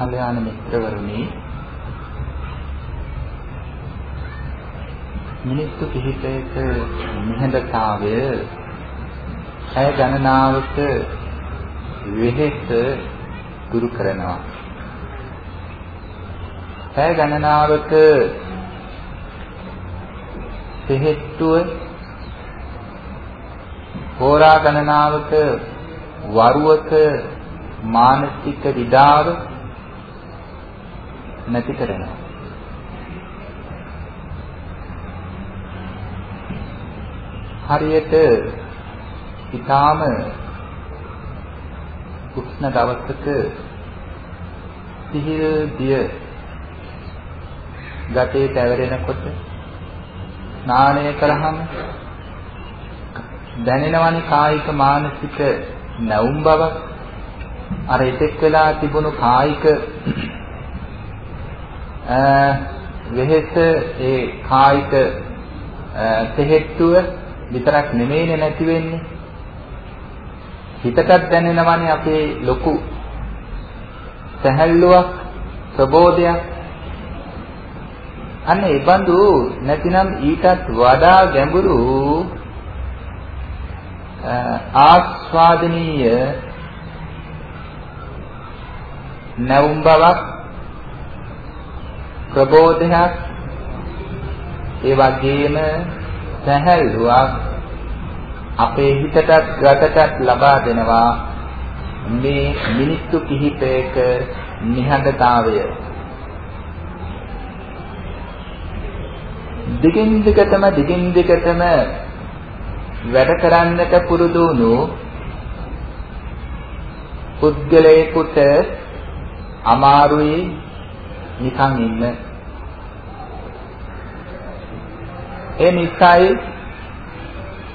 කල්යාණ මිත්‍රවරුනි මිනිත්තු කිහිපයක නිහඬතාවය ඇය ගණනාවක වෙහෙස දුරු කරනවා. ඇය ගණනාවක තෙහෙට්ටුව හෝරා ගණනාවක වරුවක මානසික විඩාව නැති කරනවා. හරියට ඊටාම උෂ්ණ දවසක සිහිල් දිය ගතේ පැවරෙනකොට ස්නානය කළාම දැනෙනවනේ කායික මානසික නැවුම් බවක් අර එතෙක් වෙලා තිබුණු කායික වෙහෙස ඒ කායික තෙහෙට්ටුව විතරක් නෙමෙයිනේ නැති වෙන්නේ. හිතටත් දැනෙනවනේ අපේ ලොකු සැහැල්ලුවක් ප්‍රබෝධයක්. අන්න ඒ බඳු නැතිනම් ඊටත් වඩා ගැඹුරු ආස්වාදනීය නැවුම් බවක් ප්‍රබෝධයක් ඒ වගේම සැහැල්ලුවක් අපේ හිතටත් ගතටත් ලබා දෙනවා මේ මිනිත්තු කිහිපයක නිහඬතාවය දිගින් දිගටම දිගින් දිගටම වැඩ කරන්නට පුරුදු වුණු පුද්ගලයෙකුට අමාරුයි නිකන් ඉන්න. ඒ නිසායි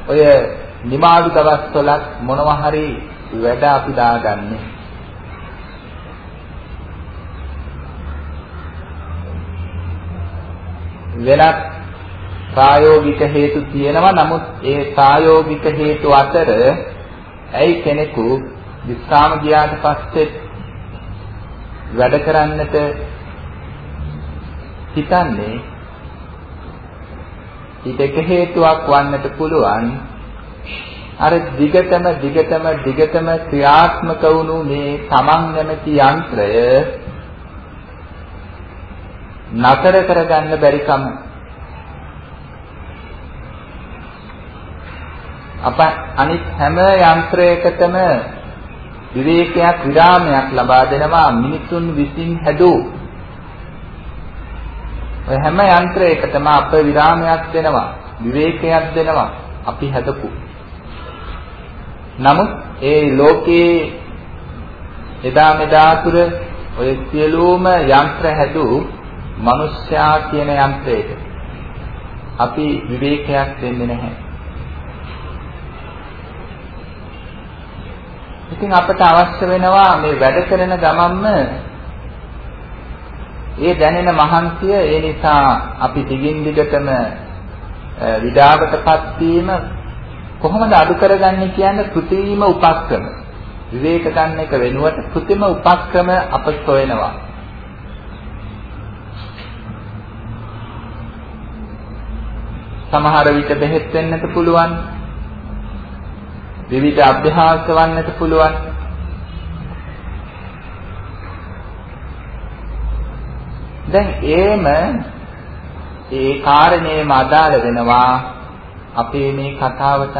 ඔය නිමාඩු දවස්වලත් මොනවා හරි වැඩ අපි දාගන්නේ. වෙනත් ප්‍රායෝගික හේතු තියෙනවා නමුත් ඒ ප්‍රායෝගික හේතු අතර ඇයි කෙනෙකු විස්රාම ගියාට පස්සේ වැඩ කරන්නට හිතන්නේ ඊට එක හේතුවක් වන්නට පුළුවන්. අර දිගටම දිගටම දිගටම ක්‍රියාත්මක වුණු මේ තමන් නැමැති යන්ත්‍රය නතර කරගන්න බැරි කම. අප අනිත් හැම යන්ත්‍රයකටම විවේකයක් විරාමයක් ලබා දෙනවා මිනිසුන් විසින් හැදූ ඔය හැම යන්ත්‍රයකටම අප විරාමයක් දෙනවා විවේකයක් දෙනවා අපි හදපු නමුත් ඒ ලෝකයේ එදා මෙදා තුර ඔය සියලුම යන්ත්‍ර හැදූ මිනිස්යා කියන යන්ත්‍රයට අපි විවේකයක් දෙන්නේ නැහැ. ඉතින් අපට අවශ්‍ය වෙනවා මේ වැඩ කරන ගමන්ම ඒ දැනෙන මහන්සිය ඒ නිසා අපි දිගින් දිගටම විඩාවටපත් වීම කොහොමද අඩු කරගන්නේ කියන්නේ කෘතිම උපක්‍රම. විවේක ගන්න එක වෙනුවට කෘතිම උපක්‍රම අප සොයනවා. සමහර විට බෙහෙත් වෙන්නට පුළුවන්. විවිධ අභ්‍යාස වන්නට පුළුවන්. දැන් ඒම ඒ කාරණේම අදාළ වෙනවා අපේ මේ කතාවට.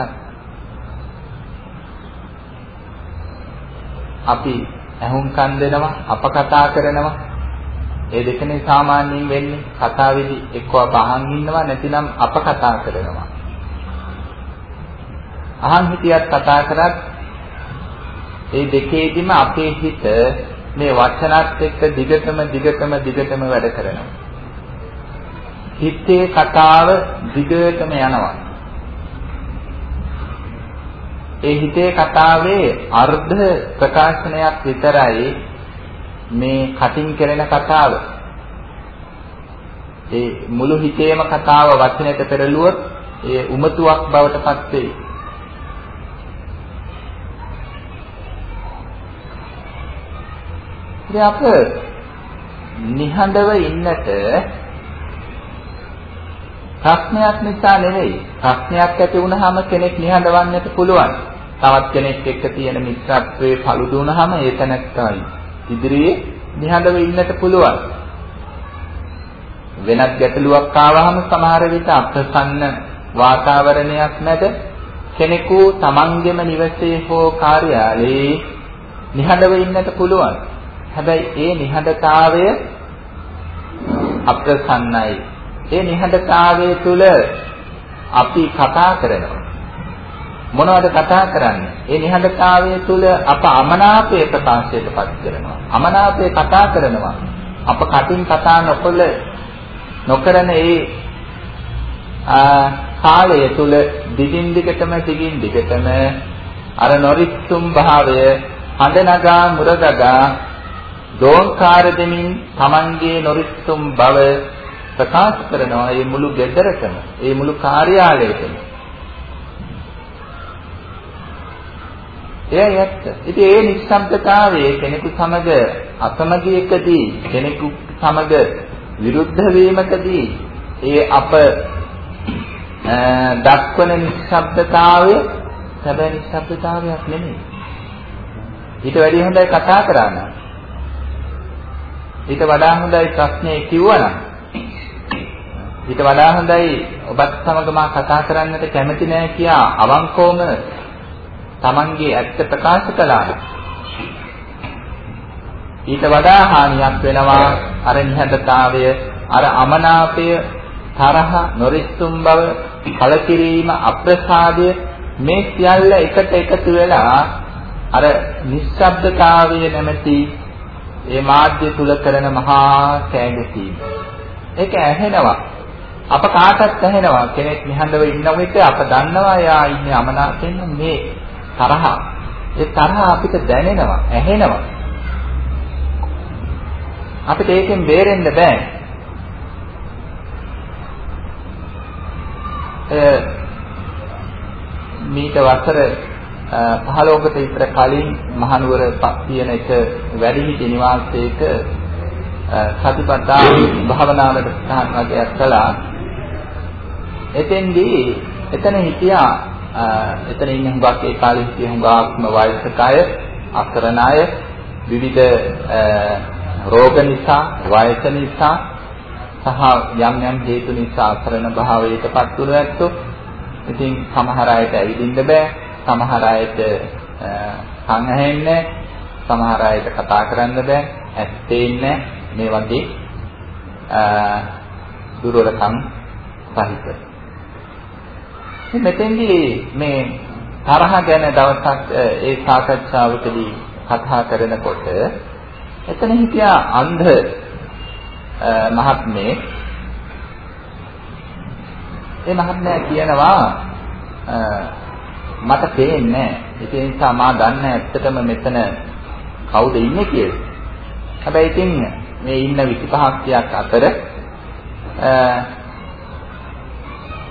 අපි ඇහුම්කන් දෙනවා අප කතා කරනවා. ඒ දෙකනේ සාමාන්‍යයෙන් වෙන්නේ. කතාවේදී එක්කව අහන් ඉන්නවා නැතිනම් අප කතා කරනවා. අහන් හිටියත් කතා කරත් ඒ දෙකේදීම අපේ හිත මේ වචනත් එක්ක දිගටම දිගටම දිගටම වැඩ කරනවා හිතේ කතාව දිගටම යනවා ඒ හිතේ කතාවේ අර්ධ ප්‍රකාශනයක් විතරයි මේ කටින් කෙරෙන කතාව. ඒ මුළු හිතේම කතාව වචනයට පෙරළුවොත් ඒ උමතුවක් බවට පත් වෙයි. ඉතින් අප නිහඬව ඉන්නට ප්‍රශ්නයක් නිසා නෙවෙයි. ප්‍රශ්නයක් ඇති වුනහම කෙනෙක් නිහඬවන්නට පුළුවන්. තවත් කෙනෙක් එක්ක තියෙන මිත්‍රත්වයේ paludu වුනහම ඒ තැනත්තයි ඉදිරියේ නිහඬව ඉන්නට පුළුවන්. වෙනත් ගැටලුවක් ආවහම සමහර විට අප්‍රසන්න වාතාවරණයක් නැද කෙනෙකු තමන්ගෙම නිවසේ හෝ කාර්යාලයේ නිහඬව ඉන්නට පුළුවන්. හැබැයි ඒ නිහඬතාවය අප්‍රසන්නයි. ඒ නිහඬතාවය තුළ අපි කතා කරනවා. මොනවද කතා කරන්නේ? ඒ නිහඬතාවය තුළ අප අමනාපය ප්‍රකාශයටපත් කරනවා. අමනාපය කතා කරනවා. අප කටින් කතා නොකළ නොකරන ඒ කාලය තුල දිගින් දිගටම දිගින් දිගටම අර නොරිත්තුම් භාවය හඬ නගා මුරගගා දෝංකාර දෙමින් Tamanගේ නොරිත්තුම් බව ප්‍රකාශ කරනවා මේ මුළු ගෙදරටම මේ මුළු කාර්යාලයටම එයයි ඇත්ත. ඉතින් ඒ නිස්සබ්දතාවයේ කෙනෙකු සමග අසමගියකදී කෙනෙකු සමග විරුද්ධ වීමකදී ඒ අප දක්වන නිස්සබ්දතාවය සැබෑ නිස්සබ්දතාවයක් නෙමෙයි. ඊට වැඩිය හොඳයි කතා කරන්න. ඊට වඩා හොඳයි ප්‍රශ්නේ කිව්වනම්. ඊට වඩා හොඳයි ඔබත් සමග මා කතා කරන්නට කැමති නෑ කියා අවංකවම Tamange ඇත්ත ප්‍රකාශ කළා. ඊට වඩා හානියක් වෙනවා අර නිහඬතාවය අර අමනාපය තරහ නොරිස්සුම් බව කලකිරීම අප්‍රසාදය මේ සියල්ල එකට එකතු වෙලා අර නිස්සබ්දතාවය නැමැති ඒ මාධ්‍ය තුල කරන මහා කෑගැසීම ඒක ඇහෙනවා. අප කාටත් ඇහෙනවා. කෙනෙක් නිහඬව ඉන්න විට අප දන්නවා එයා ඉන්නේ අමනාපෙන් මේ තරහ. ඒ තරහ අපිට දැනෙනවා ඇහෙනවා. අපිට ඒකෙන් බේරෙන්න බෑ. මීට වසර 15කට විතර කලින් මහනුවර තියෙන එක වැඩිහිටි නිවාසයක සතිපට්ඨාන භාවනාවට සහන් වගේක් කළා. එතෙන්දී එතන හිටියා එතන ඉන්න හුඟක් ඒ කාලේ හිටිය හුඟක්ම වයසක අය, අකරණ අය, විවිධ රෝග නිසා, වයස නිසා සහ යම් යම් හේතු නිසා අසරණ භාවයටපත් වුණු ඇත්තෝ ඉතින් සමහර අයට ඇවිදින්න බෑ, සමහර අයට කන් ඇහෙන්නේ සමහර අයට කතා කරන්න බෑ, ඇස් පේන්නේ මේ වගේ දුර්වලකම් සහිත. මෙතෙන්දී මේ තරහ ගැන දවසක් ඒ සාකච්ඡාවකදී කතා කරනකොට එතන හිටියා අන්ධ මහත්මේ. ඒ මහත්මයා කියනවා මට පේන්නේ නැහැ. ඒ නිසා මා දන්නේ ඇත්තටම මෙතන කවුද ඉන්නේ කියලා. හැබැයි ඉතින් මේ ඉන්න 25ක් අතර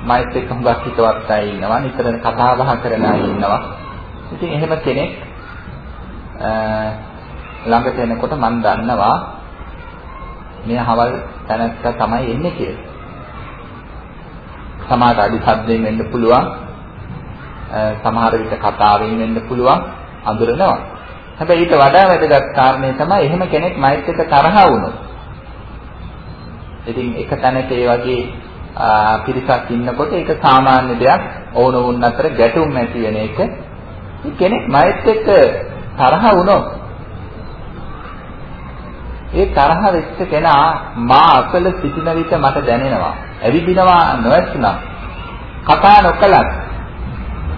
මයිත් එක්ක හුඟක් හිතවත් අය ඉන්නවා. නිතර කතා බහ කරන අය ඉන්නවා. ඉතින් එහෙම කෙනෙක් ළඟට එනකොට මම දන්නවා මේ හවල් තැනත්තා තමයි එන්නේ කියලා. සමහර අඩි ශබ්දයෙන් වෙන්න පුළුවන්. සමහර විට කතාවෙන් වෙන්න පුළුවන් අඳුරනවා. හැබැයි ඊට වඩා වැදගත් කාරණේ තමයි එහෙම කෙනෙක් මයිත් එක තරහ වුණොත්. ඉතින් එක තැනක ඒ වගේ පිරිසක් ඉන්නකොට ඒක සාමාන්‍ය දෙයක් ඕන වුන් අතර ගැටුම් ඇති වෙන එක. කෙනෙක් මයිත් එක්ක තරහ වුණොත් ඒ තරහ වෙච්ච කෙනා මා අකල සිටින විට මට දැනෙනවා. ඇවිදිනවා නොඇතුණා. කතා නොකලත්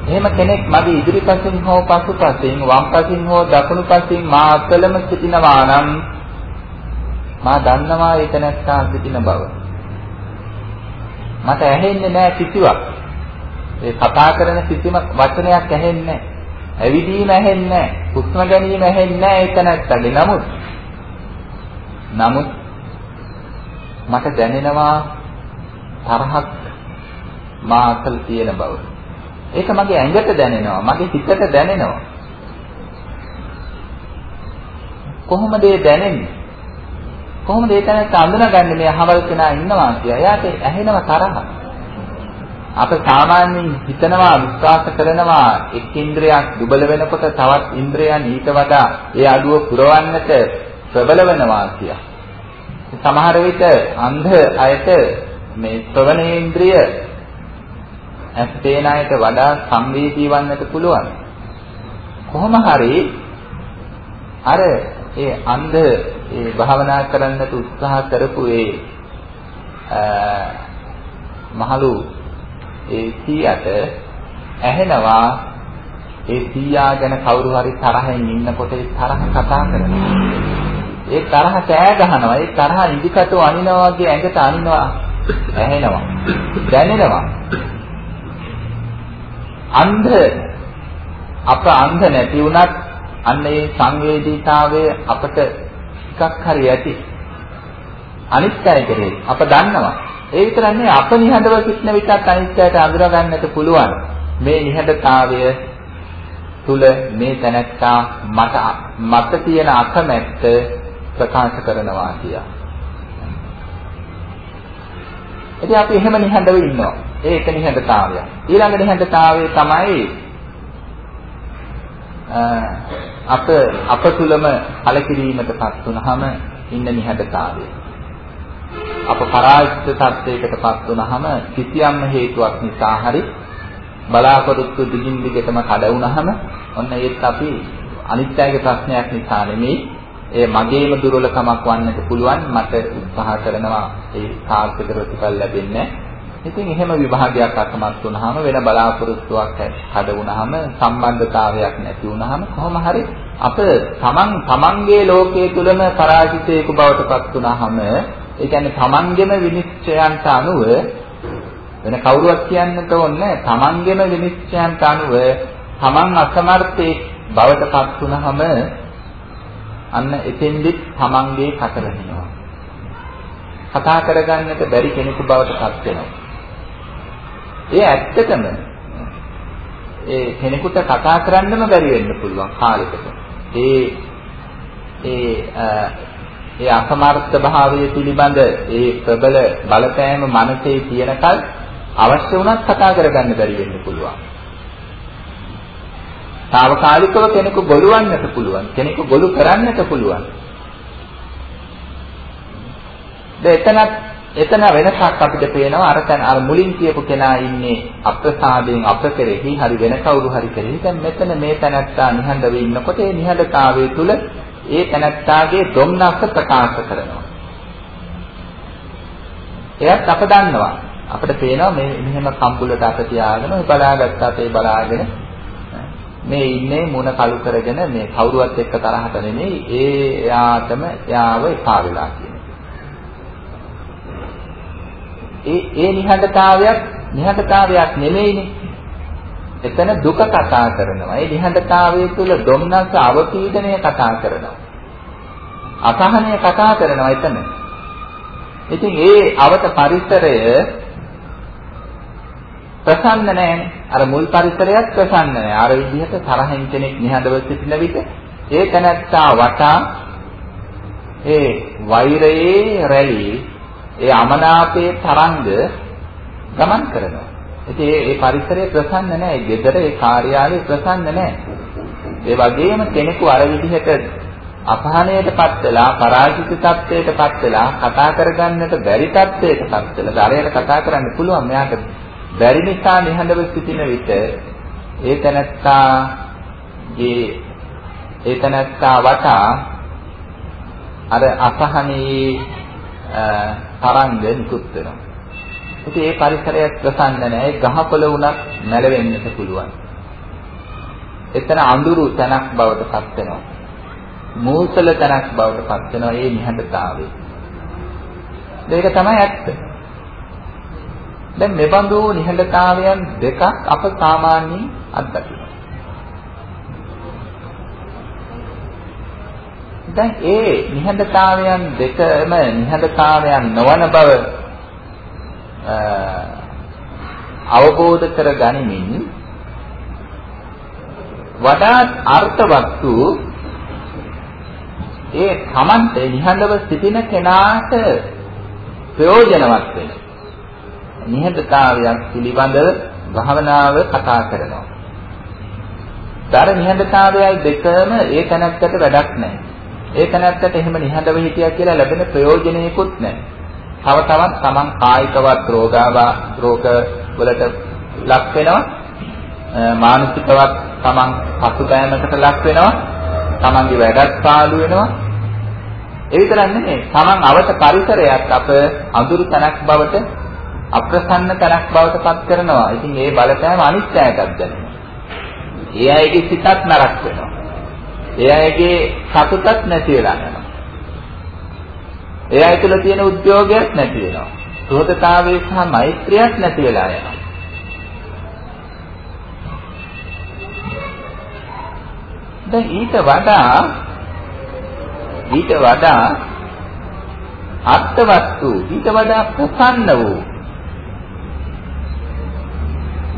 එහෙම කෙනෙක් මගේ ඉදිරිපසින් හෝ පසුපසින් වම් පසින් හෝ දකුණු පසින් මා අකලම සිටිනවා නම් මා දන්නවා ඒක නැත්තා සිටින බව. මට ඇහෙන්නේ නැහැ කිසිවක්. ඒ කතා කරන කිසිම වචනයක් ඇහෙන්නේ නැහැ. ඇවිදීම ඇහෙන්නේ නැහැ. හුස්ම ගැනීම ඇහෙන්නේ නැහැ ඒක නැත්තගේ. නමුත් නමුත් මට දැනෙනවා තරහක් මා අසල තියෙන බව. ඒක මගේ ඇඟට දැනෙනවා, මගේ හිතට දැනෙනවා. කොහොමද ඒ දැනෙන්නේ? කොහොමද ඒ තැනට අඳුනගන්නේ මේ අහවල් කෙනා ඉන්නවා කියලා? එයාට ඇහෙනව තරහ. අප සාමාන්‍යයෙන් හිතනවා විශ්වාස කරනවා එක් ඉන්ද්‍රයක් දුබල වෙනකොට තවත් ඉන්ද්‍රයන් ඊට වඩා ඒ අඩුව පුරවන්නට ප්‍රබල වෙනවා කියලා. සමහර විට අන්ධ අයට මේ ශ්‍රවණේන්ද්‍රිය ඇස් පේන අයට වඩා සංවේදී වන්නට පුළුවන්. කොහොම හරි අර ඒ අන්ධ ඒ භාවනා කරන්නට උත්සාහ කරපු ඒ මහලු ඒ සීයට ඇහෙනවා ඒ සීයා ගැන කවුරු හරි තරහෙන් ඉන්නකොට ඒ තරහ කතා කරනවා. ඒ තරහ කෑ ගහනවා. ඒ තරහ ඉදිකටෝ අනිනවා වගේ ඇඟට අනිනවා. ඇහෙනවා. දැනෙනවා. අන්ධ අප අන්ධ නැති වුණත් අන්න ඒ සංවේදීතාවය අපට ටිකක් හරි ඇති. අනිත් අය කෙරේ අප දන්නවා. ඒ විතරක් නෙවෙයි අප නිහඬව සිටින විටත් අනිත් අයට අඳුර ගන්නට පුළුවන්. මේ නිහඬතාවය තුල මේ තැනැත්තා මට මට තියෙන අකමැත්ත ප්‍රකාශ කරනවා කියලා. ඉතින් අපි එහෙම නිහඬව ඉන්නවා. ඒක නිහඬතාවය. ඊළඟ නිහඬතාවය තමයි අප අප තුලම කලකිරීමටපත් වුනහම ඉන්න නිහඬතාවය. අප පරාජිත තත්යකටපත් වුනහම කිසියම් හේතුවක් නිසා හරි බලාපොරොත්තු දිගින් දිගටම කඩ වුනහම ඔන්න ඒත් අපි අනිත්‍යයේ ප්‍රශ්නයක් නිසා නෙමෙයි ඒ මගේම දුර්වලකමක් වන්නට පුළුවන් මට උත්සාහ කරනවා ඒ සාර්ථක ප්‍රතිඵල ලැබෙන්නේ ඉතින් එහෙම විභාගයක් අකමැත් වුනහම වෙන බලාපොරොත්තුවක් හද වුනහම සම්බන්ධතාවයක් නැති වුනහම කොහොම හරි අප තමන් තමන්ගේ ලෝකයේ තුලම පරාජිතයෙකු බවට පත් වුනහම ඒ කියන්නේ තමන්ගේම විනිශ්චයන්ට අනුව වෙන කවුරුවත් කියන්නට ඕනේ තමන්ගේම විනිශ්චයන්ට අනුව තමන් අසමර්ථයේ බවට පත් වුනහම අන්න එතෙන්දිත් තමන්ගේ කට රහිනවා. කතා කරගන්නට බැරි කෙනෙකු බවට පත් වෙනවා. ඒ ඇත්තටම ඒ කෙනෙකුට කතා කරන්නම බැරි වෙන්න පුළුවන් කාලෙකට. ඒ ඒ ඒ අසමර්ථ භාවය පිළිබඳ ඒ ප්‍රබල බලපෑම මනසේ තියෙනකල් අවශ්‍ය වුණත් කතා කරගන්න බැරි වෙන්න පුළුවන්. తాවකාලිකව කෙනෙකු ගොළුවන්නට පුළුවන්. කෙනෙකු ගොළු කරන්නට පුළුවන්. එතනත් එතන වෙනසක් අපිට පේනවා. අර තැන අර මුලින් කියපු කෙනා ඉන්නේ අප්‍රසාදයෙන් අප කෙරෙහි හරි වෙන කවුරු හරි කෙරෙහි. දැන් මෙතන මේ තැනත්තා නිහඬව ඉන්නකොට ඒ නිහඬතාවයේ තුල ඒ තැනත්තාගේ ධම්නස්ස ප්‍රකාශ කරනවා. එයත් අප දන්නවා. අපිට පේනවා මේ මෙහෙම කම්බුලට අත තියාගෙන ඔය බලාගත්ත අපේ බලාගෙන මේ ඉන්නේ මුණ කළු කරගෙන මේ කවුරුවත් එක්ක තරහට නෙමෙයි. ඒ එයාටම යාව එපා වෙලා ඒ ඒ නිහඬතාවයක් නිහඬතාවයක් නෙමෙයිනේ. එතන දුක කතා කරනවා. ඒ නිහඬතාවය තුළ දුම්නස් අවපීඩනය කතා කරනවා. අසහනය කතා කරනවා එතන. ඉතින් ඒ අවත පරිසරය ප්‍රසන්න නැහැනේ. අර මුල් පරිසරයත් ප්‍රසන්න නැහැ. අර විදිහට තරහින් කෙනෙක් නිහඬව සිටින විට ඒ තැනැත්තා වටා ඒ වෛරයේ රැළි ඒ අමනාපයේ තරංග ගමන් කරනවා. ඉතින් ඒ ඒ පරිසරය ප්‍රසන්න නැහැ. ඒ ගෙදර ඒ කාර්යාලය ප්‍රසන්න නැහැ. ඒ වගේම කෙනෙකු අර විදිහට අපහානයටපත් වෙලා පරාජිත තත්ත්වයටපත් වෙලා කතා කරගන්නට බැරි තත්ත්වයටපත් වෙලා ධාරයට කතා කරන්න පුළුවන් මෙයාට බැරි නිසා නිහඬව සිටින විට ඒ තැනැත්තාගේ ඒ තැනැත්තා වටා අර අසහනී තරංග නිකුත් වෙනවා. ඉතින් ඒ පරිසරය ප්‍රසන්න නැහැ. ගහකොළ වුණත් මැලවෙන්නට පුළුවන්. එතන අඳුරු තැනක් බවට පත් වෙනවා. මූසල තැනක් බවට පත් වෙනවා මේ නිහඬතාවය. ඒක තමයි ඇත්ත. දැන් මෙබඳු නිහඬතාවයන් දෙකක් අප සාමාන්‍යයෙන් අත්දකිනවා. දැන් ඒ නිහඬතාවයන් දෙකම නිහඬතාවයන් නොවන බව අවබෝධ කර ගනිමින් වඩාත් අර්ථවත් වූ ඒ Tamante නිහඬව සිටින කෙනාට ප්‍රයෝජනවත් වෙන නිහඬතාවයක් පිළිබඳව භාවනාව කතා කරනවා. දර නිහඬතාවයයි දෙකම ඒ තැනත්තට වැඩක් නැහැ. ඒ තැනත්තට එහෙම නිහඬව හිටියා කියලා ලැබෙන ප්‍රයෝජනෙකුත් නැහැ. තව තවත් Taman කායිකවත් රෝගාවා රෝග වලට ලක් වෙනවා. මානසිකවත් Taman පසුබෑමකට ලක් වෙනවා. Tamanගේ වැඩත් පාළු වෙනවා. ඒ විතරක් නෙමෙයි Taman අවත පරිසරයක් අප අඳුරු තැනක් බවට අප්‍රසන්න තැනක් බවට පත් කරනවා. ඉතින් ඒ බලපෑම අනිත්‍යයටත් දැනෙනවා. ඒ අයගේ සිතත් නරක වෙනවා. ඒ අයගේ සතුටත් නැති වෙලා යනවා. ඒ අය තුළ තියෙන උද්‍යෝගයක් නැති වෙනවා. සුහදතාවයේ සහ මෛත්‍රියක් නැති වෙලා යනවා. දැන් ඊට වඩා ඊට වඩා අත්වස්තු ඊට වඩා ප්‍රසන්න වූ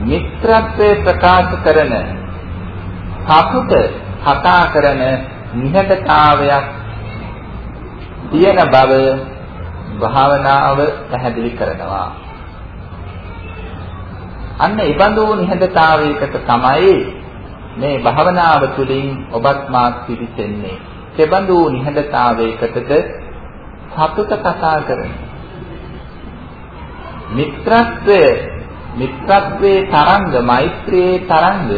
මිත්‍රත්වයේ ප්‍රකාශ කරන සතුට කතා කරන නිහඬතාවයක් තියෙන බව භාවනාව පැහැදිලි කරනවා. අන්න ඒ බඳු නිහඬතාවයකට තමයි මේ භාවනාව තුළින් ඔබත් මාත් පිළිසෙන්නේ. කෙබඳු නිහඬතාවයකටද සතුට කතා කරන. මිත්‍රත්වය මිත්‍රත්වයේ තරංග මෛත්‍රියේ තරංග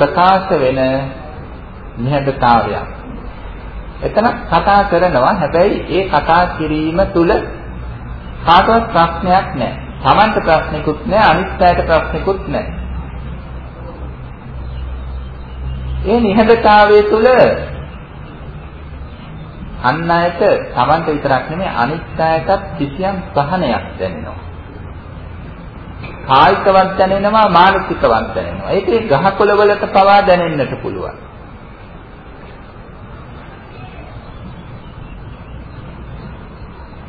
ප්‍රකාශ වෙන නිහඬතාවයක්. එතන කතා කරනවා හැබැයි ඒ කතා කිරීම තුල කාටවත් ප්‍රශ්නයක් නැහැ. Tamanට ප්‍රශ්නකුත් නැහැ අනිත් අයට ප්‍රශ්නකුත් නැහැ. ඒ නිහඬතාවයේ තුල අන් අයට Tamanට විතරක් නෙමෙයි අනිත් අයටත් කිසියම් සහනයක් දැනෙනවා. කායිකවත් දැනෙනවා මානසිකවත් දැනෙනවා. ඒකේ ගහකොළ වලට පවා දැනෙන්නට පුළුවන්.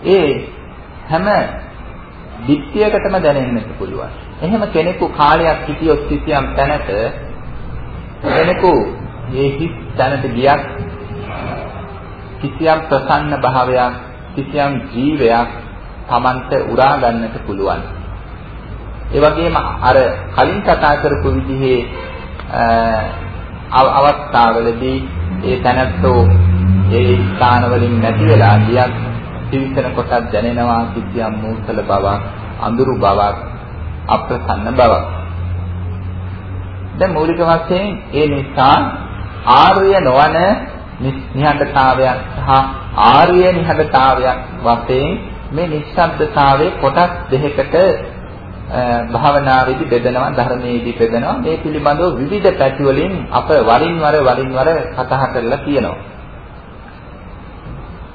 ඒ හැම ධිට්ඨියකටම දැනෙන්නට පුළුවන්. එහෙම කෙනෙකු කාලයක් හිටියොත් කිසියම් තැනක කෙනෙකු මේ හිස් තැනට ගියත් කිසියම් ප්‍රසන්න භාවයක් කිසියම් ජීවයක් Tamante උරා ගන්නට පුළුවන්. ඒ වගේම අර කලින් කතා කරපු විදිහේ අවස්ථාවලදී ඒ තැනැත්තෝ ඒ ස්ථාන වලින් නැති වෙලා ගියත් පිවිසන කොටක් දැනෙනවා කිසියම් මූසල බවක් අඳුරු බවක් අප්‍රසන්න බවක්. දැන් මූලික වශයෙන් ඒ නිසා ආර්ය නොවන නිහඬතාවයක් සහ ආර්ය නිහඬතාවයක් වශයෙන් මේ නිශ්ශබ්දතාවයේ කොටස් දෙකකට භාවනාවේදී බෙදනවා ධර්මයේදී බෙදනවා මේ පිළිබඳව විවිධ පැති වලින් අප වරින් වර වරින් වර කතා කරලා තියෙනවා.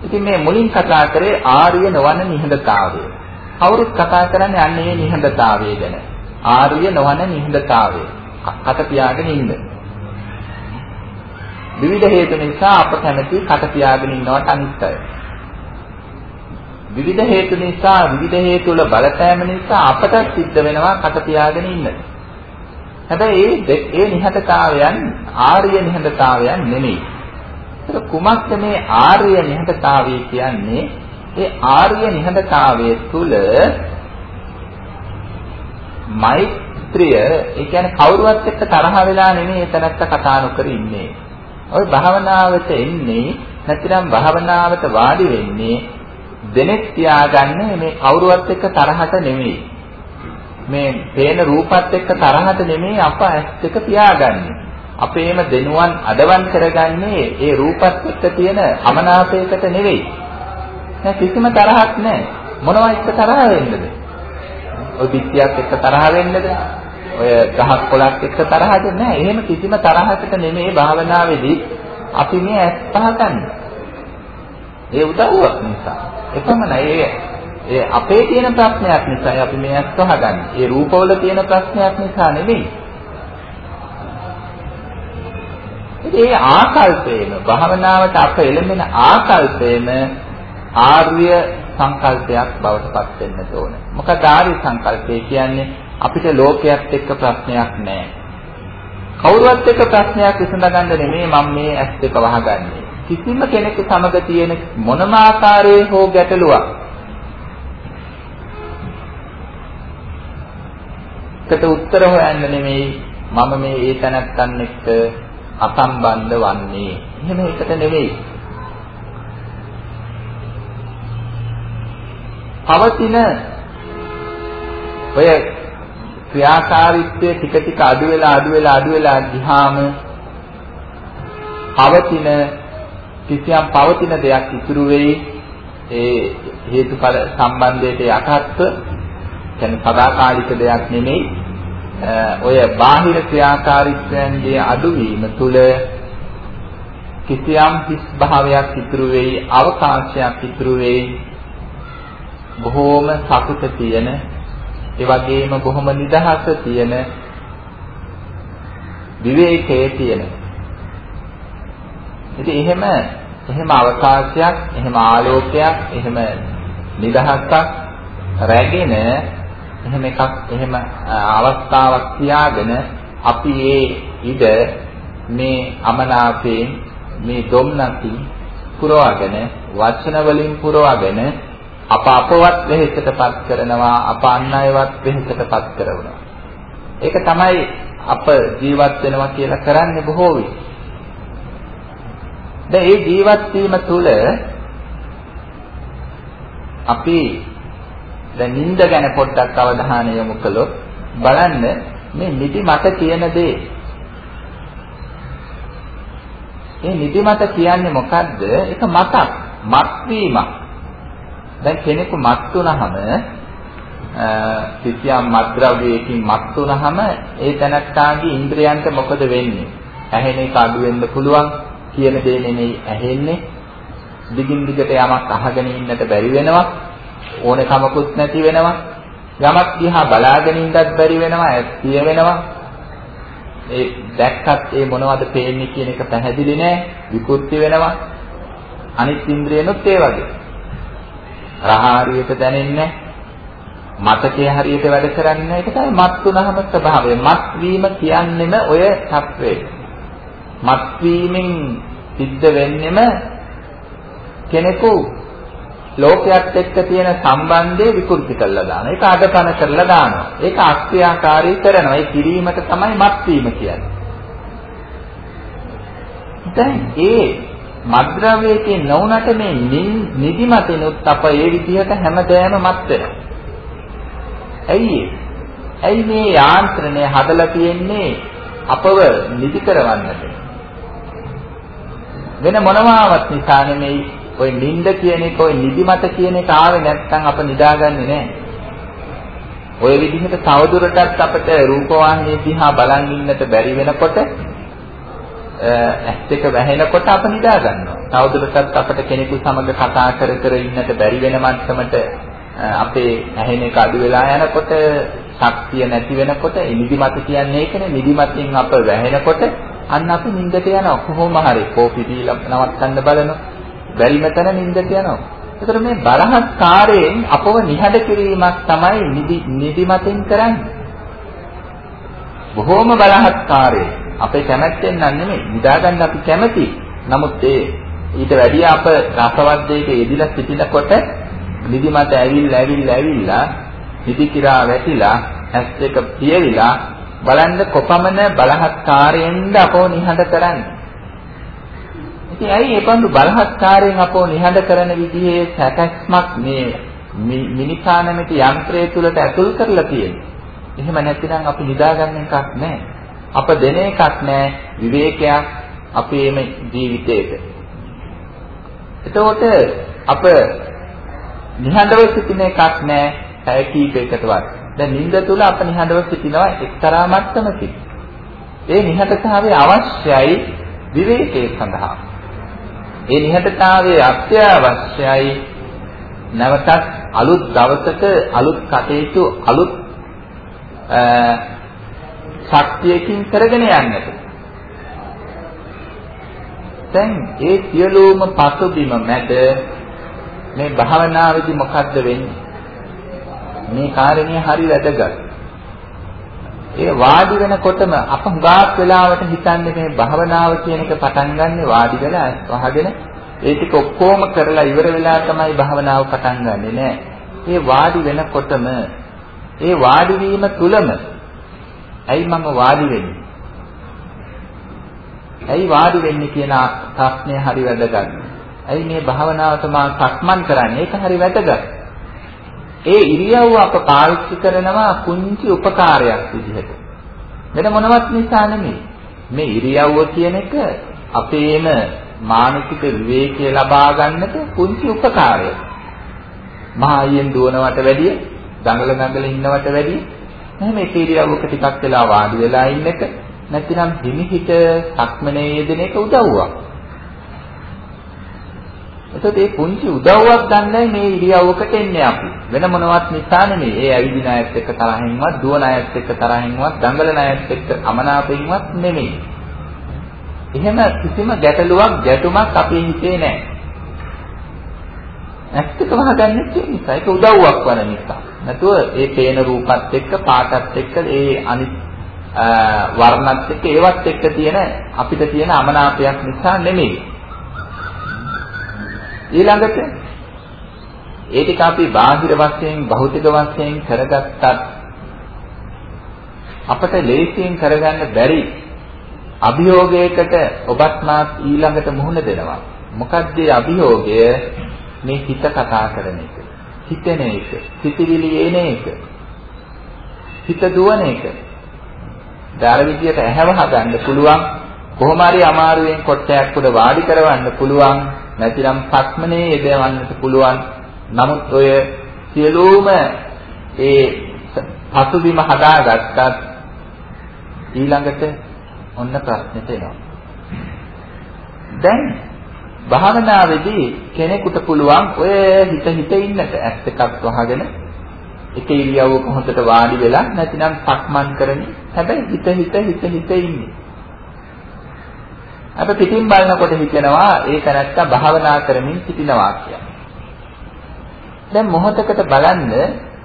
ඉතින් මේ මුලින් කතා කරේ ආර්ය නොවන නිහඬතාවය. කවුරුත් කතා කරන්නේ අන්න ඒ නිහඬතාවය ගැන. ආර්ය නොවන නිහඬතාවය. කට පියාගෙන ඉන්න. විවිධ හේතු නිසා අප කැමති කට පියාගෙන ඉන්නවට අනිත් අය. විවිධ හේතු නිසා විවිධ හේතු වල බලපෑම නිසා අපට සිද්ධ වෙනවා කට පියාගෙන ඉන්න. හැබැයි ඒ ඒ නිහඬතාවයන් ආර්ය නිහඬතාවයන් නෙමෙයි. ඒක කුමක්ද මේ ආර්ය නිහඬතාවය කියන්නේ? ඒ ආර්ය නිහඬතාවයේ තුල මෛත්‍රිය ඒ කියන්නේ කවුරුවත් එක්ක තරහ වෙලා නෙමෙයි එතනත්ත කතා නොකර ඉන්නේ. ඔය භාවනාවට එන්නේ නැතිනම් භාවනාවට වාඩි වෙන්නේ දෙනෙක් තියාගන්නේ මේ කවුරුවත් එක්ක තරහට නෙමෙයි. මේ පේන රූපත් එක්ක තරහට නෙමෙයි අප ඇස් දෙක තියාගන්නේ. අපේම දෙනුවන් අඩවන් කරගන්නේ ඒ රූපත් එක්ක තියෙන අමනාපයකට නෙවෙයි. දැන් කිසිම තරහක් නැහැ. මොනවා එක්ක තරහ වෙන්නද? ඔය පිටියක් එක්ක තරහ වෙන්නද? ඔය ගහක් කොළක් එක්ක තරහද නැහැ. එහෙම කිසිම තරහකට නෙමෙයි භාවනාවේදී අපි මේ ඇස් පහකන්නේ. ඒ උදව්වක් නිසා. එපමණයි ඒ ඒ අපේ තියෙන ප්‍රශ්නයක් නිසා අපි මේ ඇස් වහගන්නේ. ඒ රූපවල තියෙන ප්‍රශ්නයක් නිසා නෙමෙයි. ඉතින් ඒ ආකල්පේම භාවනාවට අප එළඹෙන ආකල්පේම ආර්ය සංකල්පයක් බවට පත් වෙන්න ඕන. මොකද ආර්ය සංකල්පය කියන්නේ අපිට ලෝකයක් එක්ක ප්‍රශ්නයක් නැහැ. කවුරුවත් එක්ක ප්‍රශ්නයක් විසඳගන්න නෙමෙයි මම මේ ඇස් දෙක වහගන්නේ. කිසිම කෙනෙකු සමග තියෙන මොනම ආකාරයේ හෝ ගැටලුවක් කට උත්තර හොයන්න නෙමෙයි මම මේ ඒ තැනත්තන් එක්ක අසම්බන්ධ වන්නේ. එහෙම එකට නෙවෙයි. පවතින ඔය ක්‍රියාකාරීත්වය ටික ටික අඩු වෙලා අඩු වෙලා අඩු වෙලා ගියාම පවතින කිසියම් පවතින දෙයක් ඉතුරු වෙයි. ඒ හේතුඵල සම්බන්ධයට යටත්ව කියන්නේ සදාකාලික දෙයක් නෙමෙයි. ඔය බාහිර ක්‍රියාකාරීත්වයන්ගේ අඩුවීම තුළ කිසියම් හිස් භාවයක් ඉතුරු වෙයි අවකාශයක් ඉතුරු වෙයි. බොහෝම සතුට තියෙන ඒ වගේම බොහොම නිදහස තියෙන විවේකයේ තියෙන ඉතින් එහෙම එහෙම අවකාශයක් එහෙම ආලෝකයක් එහෙම නිදහසක් රැගෙන එහෙම එකක් එහෙම අවස්ථාවක් තියාගෙන අපි ඒ ඉඩ මේ අමනාපයෙන් මේ ධම්නකින් පුරවගෙන වචන වලින් පුරවගෙන අප අපවත් වෙහෙසටපත් කරනවා අප අන් අයවත් වෙහෙසටපත් කරනවා. ඒක තමයි අප ජීවත් වෙනවා කියලා කරන්නේ බොහෝ විට. දැන් මේ ජීවත් වීම තුළ අපි දැන් නිින්ද ගැන පොඩ්ඩක් අවධානය යොමු කළොත් බලන්න මේ නිදිමත කියන දේ මේ නිදිමත කියන්නේ මොකද්ද? ඒක මතක්, මත් වීමක්. දැන් කෙනෙකු මත් වුනහම කිසියම් මත්ද්‍රව්‍යයකින් මත් වුනහම ඒ තැනත්තාගේ ඉන්ද්‍රයන්ට මොකද වෙන්නේ? ඇහෙන එක අඩු වෙන්න පුළුවන් කියන දේ නෙමෙයි ඇහෙන්නේ. දිගින් දිගට යමක් අහගෙන ඉන්නට බැරි වෙනවා. ඕනකමකුත් නැති වෙනවා. යමක් දිහා බලාගෙන ඉන්නත් බැරි වෙනවා. ඇස් පිය වෙනවා. ඒ දැක්කත් ඒ මොනවද පේන්නේ කියන එක පැහැදිලි නෑ. විකෘති වෙනවා. අනිත් ඉන්ද්‍රියනොත් ඒ වගේ. රහාරියට දැනෙන්නේ මතකයේ හරියට වැඩ කරන්නේ නැහැ. ඒක තමයි මත් වුණාම ස්වභාවය. මත් වීම කියන්නේම ඔය තත්වේ. මත් වීමෙන් සිද්ධ වෙන්නෙම කෙනෙකු ලෝකයක් එක්ක තියෙන සම්බන්ධය විකෘති කරලා දානවා. ඒක අඩපණ කරලා දානවා. ඒක අක්‍රියාකාරී කරනවා. ඒ කිරීමට තමයි මත් වීම කියන්නේ. දැන් ඒ මද්ද්‍රව්‍යයේ නොඋනට මේ නිදිමතිනුත් අප ඒ විදිහට හැමදේම මත් වෙනවා. ඇයි ඇයි මේ යාන්ත්‍රණය හදලා තියෙන්නේ අපව නිදි කරවන්නට? වෙන මොනවාවත් නිසා නෙමෙයි ඔය නිින්ද කියන එක ඔය නිදිමත කියන එක ආවේ නැත්නම් අප නිදාගන්නේ නැහැ. ඔය විදිහට තවදුරටත් අපිට රූපවාහිනිය දිහා බලන් ඉන්නට බැරි වෙනකොට ඇස් දෙක වැහෙනකොට අප නිදා ගන්නවා. තවදුරටත් අපිට කෙනෙකු සමග කතා කර කර ඉන්නට බැරි වෙන මට්ටමට අපේ ඇහෙන එක අඩු වෙලා යනකොට ශක්තිය නැති වෙනකොට නිදිමත කියන්නේ ඒකනේ නිදිමතින් අප වැහෙනකොට අන්න අපි නිින්දට යනවා කොහොම හරි කෝපි දීලා නවත්තන්න බලනවා බැරිම තැන නිින්දට යනවා. ඒතර මේ බලහත්කාරයෙන් අපව නිහඬ කිරීමක් තමයි නිදි නිදිමතෙන් කරන්නේ. බොහෝම බලහත්කාරයෙන් අපේ කැමැත්තෙන් නම් නෙමෙයි නිදා ගන්න අපි කැමති. නමුත් ඒ ඊට වැඩිය අප රසවත් දෙයක යෙදිලා සිටිනකොට නිදිමත ඇවිල්ලා ඇවිල්ලා ඇවිල්ලා නිදි කිරා වැටිලා ඇස් දෙක පියවිලා බලන්න කොපමණ බලහත්කාරයෙන්ද අපව නිහඬ කරන්නේ. ඉතින් ඇයි මේ බඳු බලහත්කාරයෙන් අපව නිහඬ කරන විදිහේ සැකස්මක් මේ මිනිසා නැමැති යන්ත්‍රය තුලට ඇතුල් කරලා තියෙන්නේ. එහෙම නැතිනම් අපි නිදාගන්න එකක් නැහැ. අප දෙන එකක් නැහැ විවේකයක් අපේම ජීවිතේට. එතකොට අප නිහඬව සිටින එකක් නැහැ පැය කීපයකටවත්. දැන් නිින්ද තුල අප නිහඬව සිටිනවා එක්තරා මට්ටමකින්. ඒ නිහඬතාවය අවශ්‍යයි විවේකයේ සඳහා. ඒ නිහඬතාවයේ අත්‍යවශ්‍යයි නැවතත් අලුත් දවසක අලුත් කටයුතු අලුත් ශක්තියකින් කරගෙන යන්නට. දැන් ඒ සියලුම පසුබිම මැද මේ භාවනාවේදී මොකද්ද වෙන්නේ? මේ කාරණේ හරි වැදගත්. ඒ වාඩි වෙනකොටම අප හුඟක් වෙලාවට හිතන්නේ මේ භාවනාව කියන එක පටන් ගන්නෙ වාඩි වෙලා වහගෙන ඒ ටික ඔක්කොම කරලා ඉවර වෙලා තමයි භාවනාව පටන් ගන්නෙ නෑ. ඒ වාඩි වෙනකොටම ඒ වාඩි වීම තුලම ඇයි මම වාඩි වෙන්නේ? ඇයි වාඩි වෙන්නේ කියන ප්‍රශ්නය හරි වැදගත්. ඇයි මේ භාවනාවට මා සක්මන් කරන්නේ? ඒක හරි වැදගත්. ඒ ඉරියව්ව අප පාවිච්චි කරනවා කුංචි උපකාරයක් විදිහට. වෙන මොනවත් නිසා නෙමෙයි. මේ ඉරියව්ව කියන එක අපේම මානසික විවේකය ලබා ගන්නට කුංචි උපකාරයක්. මහා අයියෙන් දුවනවට වැඩිය, දඟල දඟල ඉන්නවට වැඩිය එහෙම එක ඉරියව්වක ටිකක් වෙලා වාඩි වෙලා ඉන්න එක නැතිනම් හිමිහිට සක්මනේ යෙදෙන එක උදව්වක්. එතකොට මේ පුංචි උදව්වක් ගන්නයි මේ ඉරියව්වකට එන්නේ අපි. වෙන මොනවත් නිසා නෙමෙයි. ඒ ඇවිදින අයත් එක්ක තරහින්වත්, දුවන අයත් එක්ක තරහින්වත්, දඟලන අයත් එක්ක අමනාපින්වත් නෙමෙයි. එහෙම කිසිම ගැටලුවක්, ගැටුමක් අපේ හිතේ නැහැ. ඇත්තට වහගන්නේ ඒ නිසා. ඒක උදව්වක් වන නිසා. නැතුව ඒ පේන රූපත් එක්ක, පාටත් එක්ක, ඒ අනිත් වර්ණත් එක්ක ඒවත් එක්ක තියෙන අපිට තියෙන අමනාපයක් නිසා නෙමෙයි. ඊළඟට ඒ ටික අපි බාහිර වශයෙන් භෞතික වශයෙන් කරගත්තත් අපට ලේසියෙන් කරගන්න බැරි අභියෝගයකට ඔබත් මාත් ඊළඟට මුහුණ දෙනවා. මොකද්ද ඒ අභියෝගය? මේ හිත කතා කරන එක. හිතෙන එක. සිතිවිලි එන එක. හිත දුවන එක. දාර විදියට ඇහැව හදන්න පුළුවන්. කොහොම හරි අමාරුවෙන් කොටයක් උඩ වාඩි කරවන්න පුළුවන්. නැතිනම් සක්මනේ යෙදවන්නට පුළුවන්. නමුත් ඔය සියලුම ඒ පසුබිම හදාගත්තත් ඊළඟට ඔන්න ප්‍රශ්නෙට එනවා. දැන් භාවනාවේදී කෙනෙකුට පුළුවන් ඔය හිත හිත ඉන්නට ඇස් එකක් වහගෙන එක ඉරියව්වක හොඳට වාඩි වෙලා නැතිනම් සක්මන් කරමින් හැබැයි හිත හිත හිත හිත ඉන්නේ. අප පිටින් බලනකොට හිතෙනවා ඒක නැත්තම් භාවනා කරමින් සිටිනවා කියලා. දැන් මොහොතකට බලන්න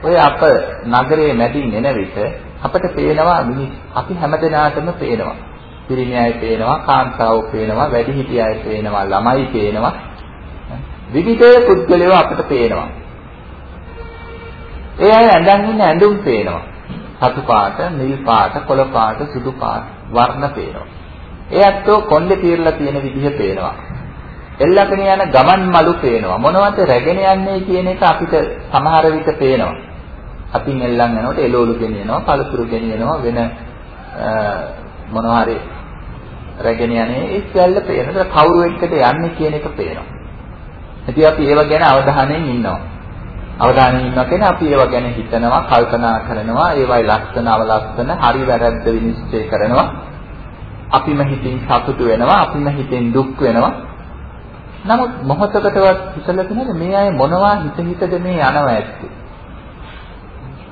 ඔය අප නගරයේ මැදින් එන විට අපට පේනවා මිනිස් අපි හැමදෙනාටම පේනවා. පිරිමි අය පේනවා, කාන්තාවෝ පේනවා, වැඩිහිටි අය පේනවා, ළමයි පේනවා. විවිධ පුද්ගලයෝ අපට පේනවා. ඒ අය ඇඳන් ඉන්න ඇඳුම් පේනවා. සතු පාට, නිල් පාට, කොළ පාට, සුදු පාට වර්ණ පේනවා. ඒ ඇත්තෝ කොණ්ඩේ తీරලා තියෙන විදිහ පේනවා. එල්ලගෙන යන ගමන් මලු පේනවා. මොනවද රැගෙන යන්නේ කියන එක අපිට සමහර විට පේනවා. අතින් එල්ලන් යනකොට එළවලු ගෙනියනවා, පළතුරු ගෙනියනවා, වෙන මොනවා හරි රැගෙන යන්නේ ඒ සියල්ල පේනවා. කවුරු එක්කද යන්නේ කියන එක පේනවා. ඉතින් අපි ඒව ගැන අවධානයෙන් ඉන්නවා. අවධානයෙන් ඉන්නවා කියන්නේ අපි ඒව ගැන හිතනවා, කල්පනා කරනවා, ඒවයි ලක්ෂණ අවලක්ෂණ හරි වැරද්ද විනිශ්චය කරනවා. අපිම හිතින් සතුටු වෙනවා, අපිම හිතෙන් දුක් වෙනවා. නමුත් මොහොතකටවත් හිතලා තියෙනද මේ අය මොනවා හිත හිතද මේ යනවා ඇත්තේ?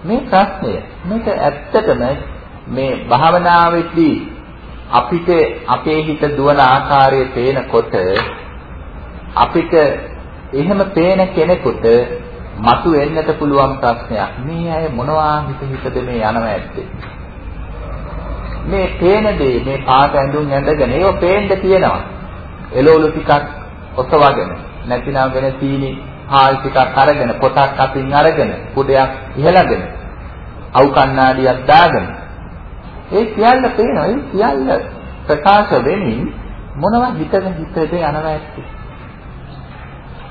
මේ ප්‍රශ්නය මේක ඇත්තටම මේ භාවනාවේදී අපිට අපේ හිත දුවන ආකාරය පේනකොට අපිට එහෙම පේන කෙනෙකුට මතු වෙන්නට පුළුවන් ප්‍රශ්නයක්. මේ අය මොනවා හිත හිතද මේ යනවා ඇත්තේ? මේ පේන දේ මේ පාට ඇඳුම් ඇඳගෙන ඒව පේන්න තියෙනවා. එළවලු ටිකක් ඔසවගෙන නැතිනම් වෙන සීනි හාල් ටිකක් අරගෙන පොතක් අතින් අරගෙන කුඩයක් ඉහළගෙන අවු කණ්ණාඩියක් දාගෙන ඒ සියල්ල පේනවා. ඒ සියල්ල ප්‍රකාශ වෙමින් මොනවා හිතද හිතද යනවා ඇත්තේ.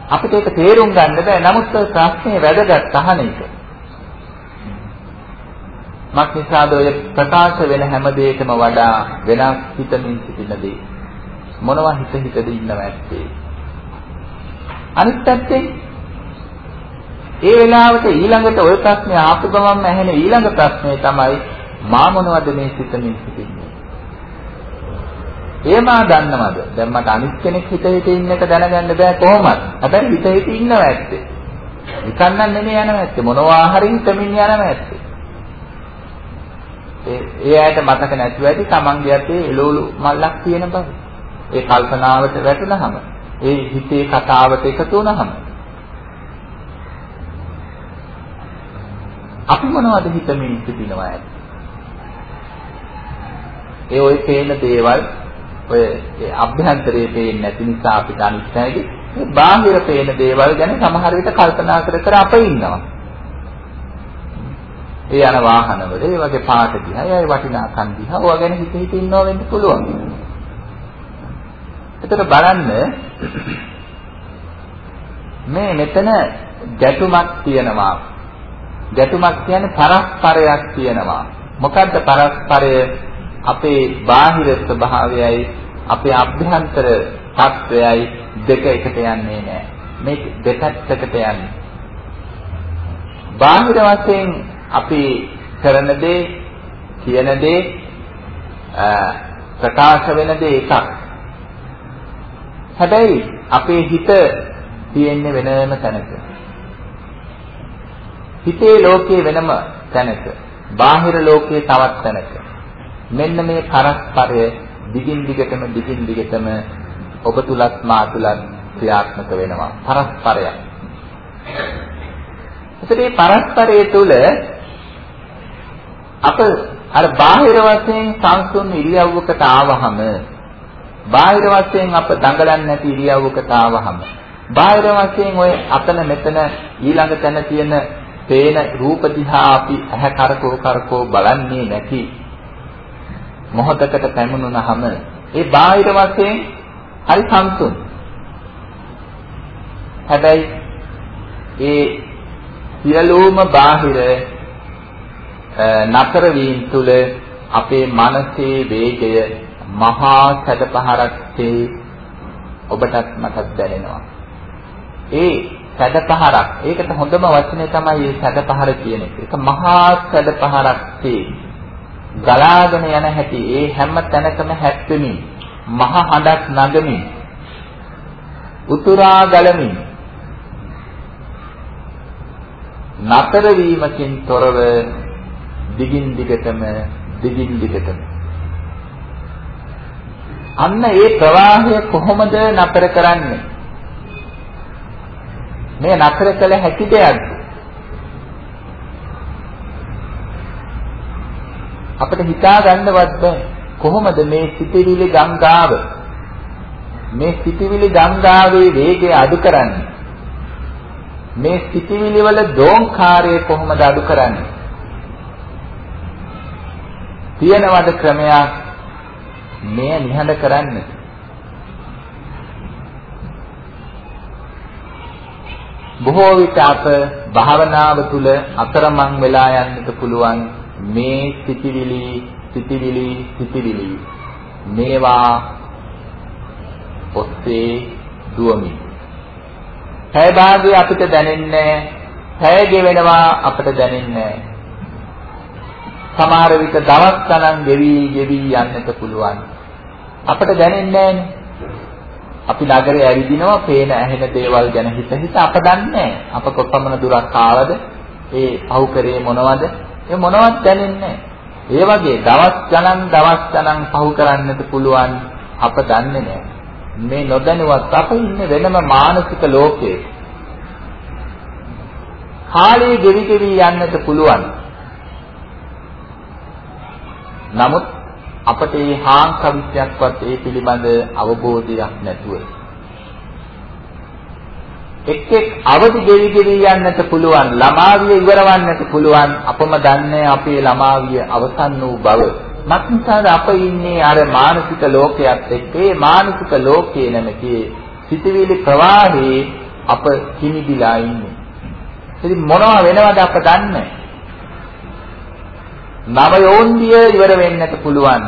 අපිට ඒක තේරුම් ගන්න බෑ. නමුත් ප්‍රශ්නේ වැදගත් අහන එක. මක් නිසාද ඔය ප්‍රකාශ වෙන හැම දෙයකම වඩා වෙනස් හිතමින් සිටින දේ. මොනවා හිත හිතද ඉන්නව ඇත්තේ. අනිත් පැත්තේ ඒ වෙලාවට ඊළඟට ওই ප්‍රශ්නේ ආපු ගමන්ම ඇහෙන ඊළඟ ප්‍රශ්නේ තමයි මා මොනවද මේ සිතමින් සිටින්නේ? ඒ මා දන්නවද? දැන් මට අනිත් කෙනෙක් හිත හිත ඉන්න එක දැනගන්න බෑ කොහොමද? හැබැයි හිත හිත ඉන්නව ඇත්තේ. නිකන්නම් නෙමෙයි යනව ඇත්තේ. මොනවා හරි හිතමින් යනව ඇත්තේ. ඒ ඒ ඇයට මතක නැතුව ඇති තමන්ගේ අතේ එළවලු මල්ලක් තියෙන බව. ඒ කල්පනාවට වැටුනහම, ඒ හිතේ කතාවට එකතු වුනහම අපි මොනවද හිතමින් සිටිනවා ඇත්තේ? ඒ ඔය පේන දේවල් ඔය අභ්‍යන්තරයේ පේන්නේ නැති නිසා අපිට අනිත් අයගේ මේ බාහිර පේන දේවල් ගැන සමහර විට කල්පනා කර කර අප ඉන්නවා. ඒ යන වාහනවල ඒ වගේ පාට දිහා, ඒ වටිනාකම් දිහා ඔය ගැන හිත හිත ඉන්නව වෙන්න පුළුවන්. එතකොට බලන්න මේ මෙතන ගැටුමක් තියෙනවා. ගැටුමක් කියන්නේ පරස්පරයක් තියෙනවා. මොකද්ද පරස්පරය? අපේ බාහිර ස්වභාවයයි අපේ අභ්‍යන්තර තත්වයයි දෙක එකට යන්නේ නැහැ. මේ දෙපැත්තකට යන්නේ. බාහිර වශයෙන් අපි කරන දේ, කියන දේ, ප්‍රකාශ වෙන දේ එකක්. හැබැයි අපේ හිත තියෙන්නේ වෙනම තැනක. හිතේ ලෝකයේ වෙනම තැනක. බාහිර ලෝකයේ තවත් තැනක. මෙන්න මේ පරස්පරය දිගින් දිගටම දිගින් දිගටම ඔබ තුලත් මා තුලත් ක්‍රියාත්මක වෙනවා. පරස්පරයක්. එතකොට මේ පරස්පරය තුල අප අර බාහිර වශයෙන් සංසුන් ඉරියව්වකට ආවහම බාහිර වශයෙන් අප දඟලන්නේ නැති ඉරියව්වකට ආවහම බාහිර වශයෙන් ඔය අතන මෙතන ඊළඟ තැන තියෙන පේන රූප දිහා අපි ඇහැ කරකෝ කරකෝ බලන්නේ නැති මොහොතකට පැමුණුනහම ඒ බාහිර වශයෙන් හරි සංසුන්. හැබැයි ඒ සියලුම බාහිර නතර වීම තුළ අපේ මනසේ වේගය මහා සැඩපහරක් තේ ඔබටත් මටත් දැනෙනවා. ඒ සැඩපහරක් ඒකට හොඳම වචනේ තමයි මේ සැඩපහර කියන එක. ඒක මහා සැඩපහරක් තේ ගලාගෙන යන හැටි ඒ හැම තැනකම හැප්පෙමින් මහ හඬක් නගමින් උතුරා ගලමින් නතර වීමකින් තොරව දිගින් දිගටම දිගින් දිගටම. අන්න ඒ ප්‍රවාහය කොහොමද නතර කරන්නේ? මේ නතර කළ හැකි දෙයක්ද? අපිට හිතා ගන්නවත් බෑ. කොහොමද මේ සිතිවිලි ගංගාව? මේ සිතිවිලි ගංගාවේ වේගය අඩු කරන්නේ? මේ සිතිවිලි වල දෝංකාරය කොහොමද අඩු කරන්නේ? තියනවද ක්‍රමයක්? මෙය නිහඬ කරන්න. බොහෝ විට අප භාවනාව තුළ අතරමං වෙලා යන්නට පුළුවන් මේ සිතිවිලි සිතිවිලි සිතිවිලි. මේවා ඔස්සේ දුවමි. පැය භාගය අපිට දැනෙන්නේ පැය ගෙවෙනවා අපිට දැනෙන්නේ සමහර විට දවස් ගණන් ගෙවි ගෙවි යන්නට පුළුවන්. අපිට දැනෙන්නේ අපි නගරේ ඇවිදිනවා පේන ඇහෙන දේවල් ගැන හිත හිත අප දන්නේ අප කොපමණ දුරක් ආවද ඒ පහු කරේ මොනවද ඒ මොනවත් දැනෙන්නේ ඒ වගේ දවස් ගණන් දවස් ගණන් පහු කරන්නට පුළුවන් අප දන්නේ නැහැ. මේ නොදැනුවත් අප ඉන්නේ වෙනම මානසික ලෝකයක. කාලය ගෙවි ගෙවි යන්නට පුළුවන්. නමුත් අපට මේ හාන් කවිත්‍යක්වත් ඒ පිළිබඳ අවබෝධයක් නැතුව. එක් එක් අවදි ගෙවි ගෙවි යන්නට පුළුවන් ළමාවිය ඉවරවන්නට පුළුවන් අපම දන්නේ අපේ ළමාවිය අවසන් වූ බව. මක්නිසාද අප ඉන්නේ අර මානසික ලෝකයක් එක්ක. ඒ මානසික ලෝකයේ නැමැති සිතවිලි ප්‍රවාහේ අප කිනිදිලා ඉන්නේ. ඉතින් මොනවා වෙනවද අප දන්නේ? නව යෝන්දිය ඉවර වෙන්නට පුළුවන්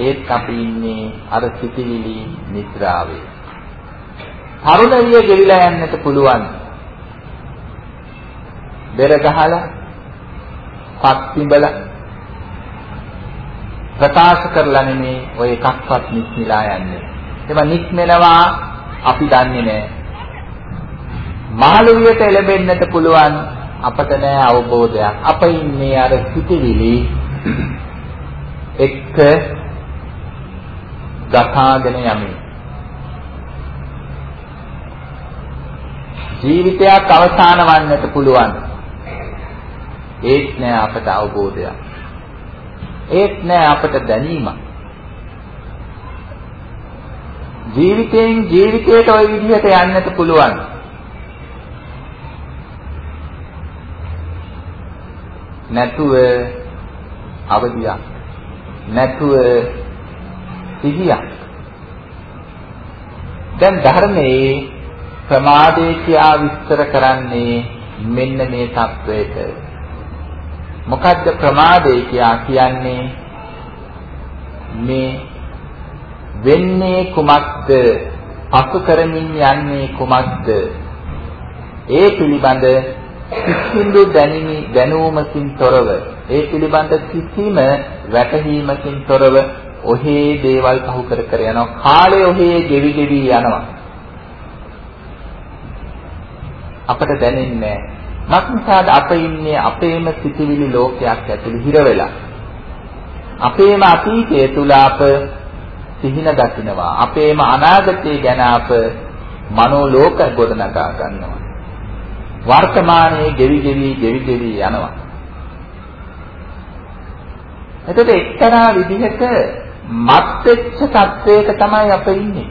ඒත් අපි ඉන්නේ අර සිතවිලි නිද්‍රාවේ තරුණවිය ගෙවිලා යන්නට පුළුවන්. බෙර ගහලා පත් පිඹලා ප්‍රකාශ කරලා නෙමේ ඔය එකක්වත් නිස්මිලා යන්නේ. එම නිස්මෙනවා අපි දන්නේ නැහැ. මහලුවියට එළඹෙන්නට පුළුවන් අපට නෑ අවබෝධයක්. අප ඉන්නේ අර සිටිවිලි එක්ක ගසාගෙන යමින්. ජීවිතයක් අවසාන වන්නට පුළුවන්. ඒත් නෑ අපට අවබෝධයක්. ඒත් නෑ අපට දැනීමක්. ජීවිතයෙන් ජීවිතයට ওই විදිහට යන්නට පුළුවන්. නැතුව අවදියක් නැතුව සිහියක්. දැන් ධර්මයේ ප්‍රමාදේ කියා විස්තර කරන්නේ මෙන්න මේ தത്വයට. මොකද්ද ප්‍රමාදේ කියා කියන්නේ? මේ වෙන්නේ කුමක්ද? පසු කරමින් යන්නේ කුමක්ද? ඒ පිළිබඳ කිසිදු දැනීමි දැනුමකින් තොරව ඒ පිළිබඳ කිසිම වැටහීමකින් තොරව ඔහේ දේවල් පහු කර කර යනවා. කාලය ඔහේ ගෙවි ගෙවි යනවා. අපට දැනෙන්නේ මක්නිසාද අප ඉන්නේ අපේම සිටිවිලි ලෝකයක් ඇතුළේ හිර වෙලා අපේම අතීතය තුල අප සිහින දකින්නවා අපේම අනාගතය ගැන අප මනෝ ලෝක ගොඩනගා ගන්නවා. වර්තමානයේ ගෙවි ගෙවි ගෙවි ගෙවි යනවා. එතකොට එක්තරා විදිහක මත් වෙච්ච තත්වයක තමයි අප ඉන්නේ.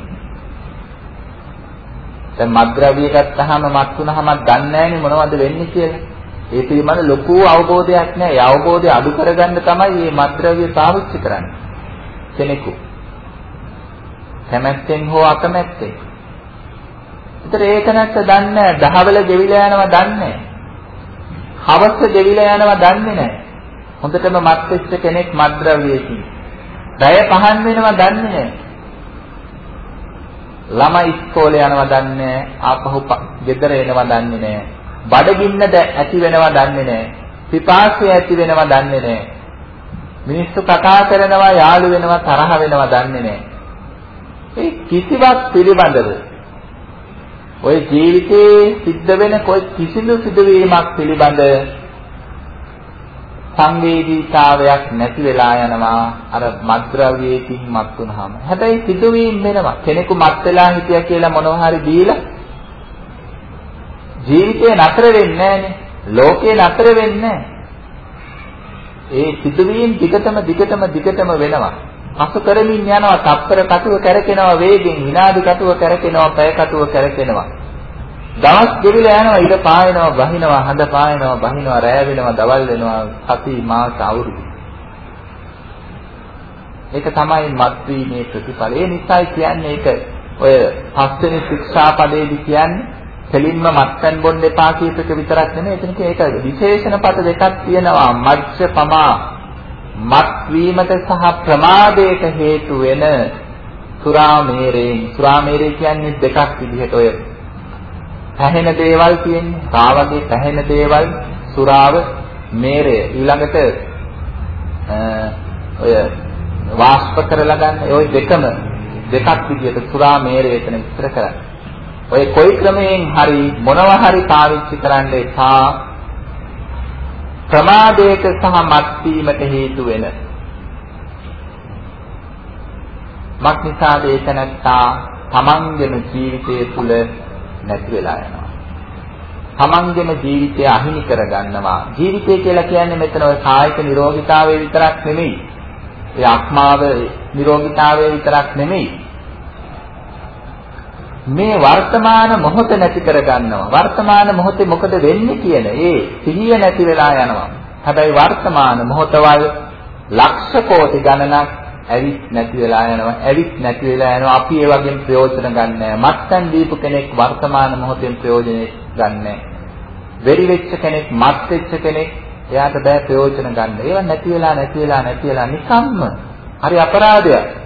දැන් මත්ද්‍රව්‍ය ගත්තාම මත් වුණාම දන්නේ නැහැනේ මොනවද වෙන්නේ කියලා. ඒ පිළිබඳ ලොකු අවබෝධයක් නැහැ. ඒ අවබෝධය අඩු කරගන්න තමයි මේ මත්ද්‍රව්‍ය පාවිච්චි කරන්නේ. කෙනෙකු. කැමැත්තෙන් හෝ අකමැත්තෙන්. ඒතර ඒක නැත්ත දන්නේ දහවල ගෙවිලා යනවා දන්නේ හවස ගෙවිලා යනවා දන්නේ නැහැ. හොඳටම මත් වෙච්ච කෙනෙක් මත්ද්‍රව්‍යයකින්. ඩය පහන් වෙනවා දන්නේ නැහැ. ළමයි ඉස්කෝලේ යනවා දන්නේ ආපහු ගෙදර එනවා දන්නේ නැහැ. බඩගින්නද ඇති වෙනවා දන්නේ නැහැ. පිපාසය ඇති වෙනවා දන්නේ නැහැ. මිනිස්සු කතා කරනවා යාළු වෙනවා තරහ වෙනවා දන්නේ නැහැ. ඒ කිසිවක් පිළිබඳව ඔය ජීවිතේ සිද්ධ වෙන කොයි කිසිදු සිදුවීමක් පිළිබඳ සංවේදීතාවයක් නැති වෙලා යනවා අර මත්ද්‍රව්‍යයෙන් මත් වුනහම. හැබැයි සිදුවීම් වෙනවා. කෙනෙකු මත් වෙලා හිටියා කියලා මොනවා හරි දීලා ජීවිතේ නතර වෙන්නේ නැහනේ. ලෝකේ නතර වෙන්නේ ඒ සිදුවීම් දිගටම දිගටම දිගටම වෙනවා. පසු කරමින් යනවා තප්පර කටුව කැරකෙනවා වේගෙන් විනාඩි කටුව කැරකෙනවා පැය කටුව කැරකෙනවා. දවස් ගෙවිලා යනවා ඉර පායනවා බහිනවා හඳ පායනවා බහිනවා රැය වෙනවා දවල් වෙනවා සති මාස අවුරුදු. ඒක තමයි මත්වීමේ ප්‍රතිඵල ඒ නිසායි කියන්නේ ඒක ඔය පස්වෙනි ශික්ෂාපදයේදී කියන්නේ දෙලින්ම මත්පැන් බොන්න එපා කියප එක විතරක් නෙමෙයි. එතන ඒක විශේෂණ පද දෙකක් තියෙනවා. මජ්ජ පමා. මත්වීමට සහ ප්‍රමාදයට හේතු වෙන සුරාමේරයෙන් සුරාමේරය කියන්නේ දෙකක් විදිහට ඔය පැහෙන දේවල් තියෙන්නේ. රාවගේ පැහෙන දේවල් සුරාව මේරය. ඊළඟට ඔය වාෂ්ප කරලා ගන්න ඔය දෙකම දෙකක් විදිහට සුරා මේරය එතන විස්තර කරන්නේ. ඔය කොයි ක්‍රමයෙන් හරි මොනවා හරි පාවිච්චි කරන්න එපා. ප්‍රමාදයට සහ මත්වීමට හේතු වෙන මක් නිසාද ඒක නැත්තා තමන්ගේම ජීවිතය තුළ නැති වෙලා යනවා. තමන්ගේම ජීවිතය අහිමි කරගන්නවා. ජීවිතය කියලා කියන්නේ මෙතන ඔය කායික නිරෝගීතාවය විතරක් නෙමෙයි. ඒ ආත්මාව නිරෝගීතාවය විතරක් නෙමෙයි. මේ වර්තමාන මොහොත නැති කරගන්නවා. වර්තමාන මොහොතේ මොකද වෙන්නේ කියන ඒ සිහිය නැති වෙලා යනවා. හැබැයි වර්තමාන මොහොතවල් ලක්ෂ කෝටි ගණනක් ඇවිත් නැති වෙලා යනවා. ඇවිත් නැති වෙලා යනවා. අපි ඒ වගේම ප්‍රයෝජන ගන්නෑ. මත්යන් දීපු කෙනෙක් වර්තමාන මොහොතෙන් ප්‍රයෝජනෙ ගන්නෑ. වෙරි වෙච්ච කෙනෙක්, මත් වෙච්ච කෙනෙක් එයාට බෑ ප්‍රයෝජන ගන්න. ඒවා නැති වෙලා නැති වෙලා නැති වෙලා නිකම්ම හරි අපරාධයක්.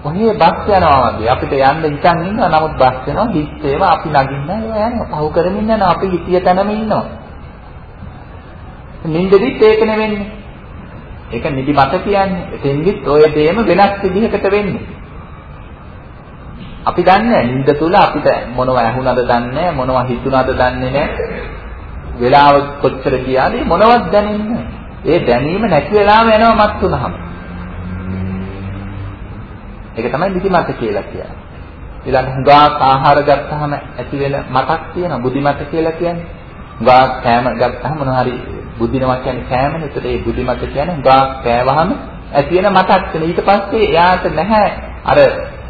ඔහේ බස් යනවා වගේ? අපිට යන්න හිතන් ඉන්නවා. නමුත් බස් යනවා හිස් ඒවා අපි නගින්න ඒවා යනවා. පහු කරමින් යනවා. අපි හිතිය තැනම ඉන්නවා. නින්දදිත් ඒක නෙවෙන්නේ. ඒක නිදි මත කියන්නේ. එතෙන්දිත් ඔය දෙයම වෙනස් විදිහකට වෙන්නේ. අපි දන්නේ නින්ද තුල අපිට මොනව ඇහුණද දන්නේ මොනව හිතුණද දන්නේ නැහැ. වෙලාව කොච්චර ගියාද මොනවත් දැනෙන්නේ ඒ දැනීම නැති වෙලාම යනවා මත් තුනහම ඒක තමයි නිදිමත කියලා කියන්නේ. ඊළඟ හුඟක් ආහාර ගත්තාම ඇති වෙන මතක් තියෙන බුද්ධිමත කියලා කියන්නේ. හුඟක් කෑම ගත්තාම මොන හරි බුදිනවා කියන්නේ කෑමනේ. ඒතර ඒ බුදිමත කියන්නේ හුඟා කෑවහම ඇති වෙන මතක් වෙන. ඊට පස්සේ එයාට නැහැ අර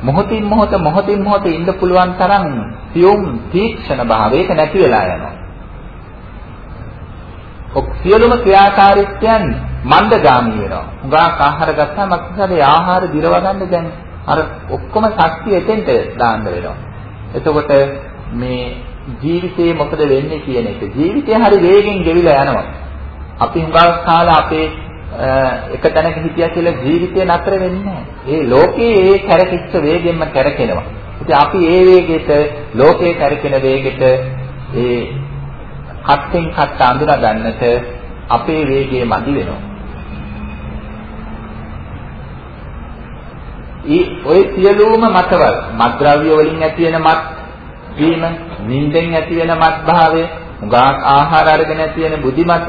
මොහොතින් මොහොත මොහොතින් මොහොත ඉන්න පුළුවන් තරම් සියුම් තීක්ෂණ භාවයක නැති වෙලා යනවා. ඔක් සියලුම ක්‍රියාකාරීත්වයන් මන්දගාමී වෙනවා. හුඟක් ආහාර ගත්තාම අක්ෂරේ ඒ ආහාර දිරව ගන්න දැන් අර ඔක්කොම ශක්තිය එතෙන්ට දාන්න වෙනවා. එතකොට මේ ජීවිතේ මොකද වෙන්නේ කියන එක. ජීවිතය හරි වේගෙන් ගෙවිලා යනවා. අපි හුඟක් කාලා අපේ එක තැනක හිටියා කියලා ජීවිතේ නතර වෙන්නේ නැහැ. ඒ ලෝකයේ ඒ කැරකිච්ච වේගෙන්ම කැරකෙනවා. ඉතින් අපි ඒ වේගෙට ලෝකයේ කැරකෙන වේගෙට ඒ කත්තෙන් කත්ත අඳුනා ගන්නට අපේ වේගය මදි වෙනවා. ඒ ඔය සියලුම මතවල මත්ද්‍රව්‍ය වලින් ඇති වෙන මත් වීම, නිින්දෙන් ඇති වෙන මත් භාවය, උගාක් ආහාර අරගෙන ඇති වෙන බුද්ධිමත්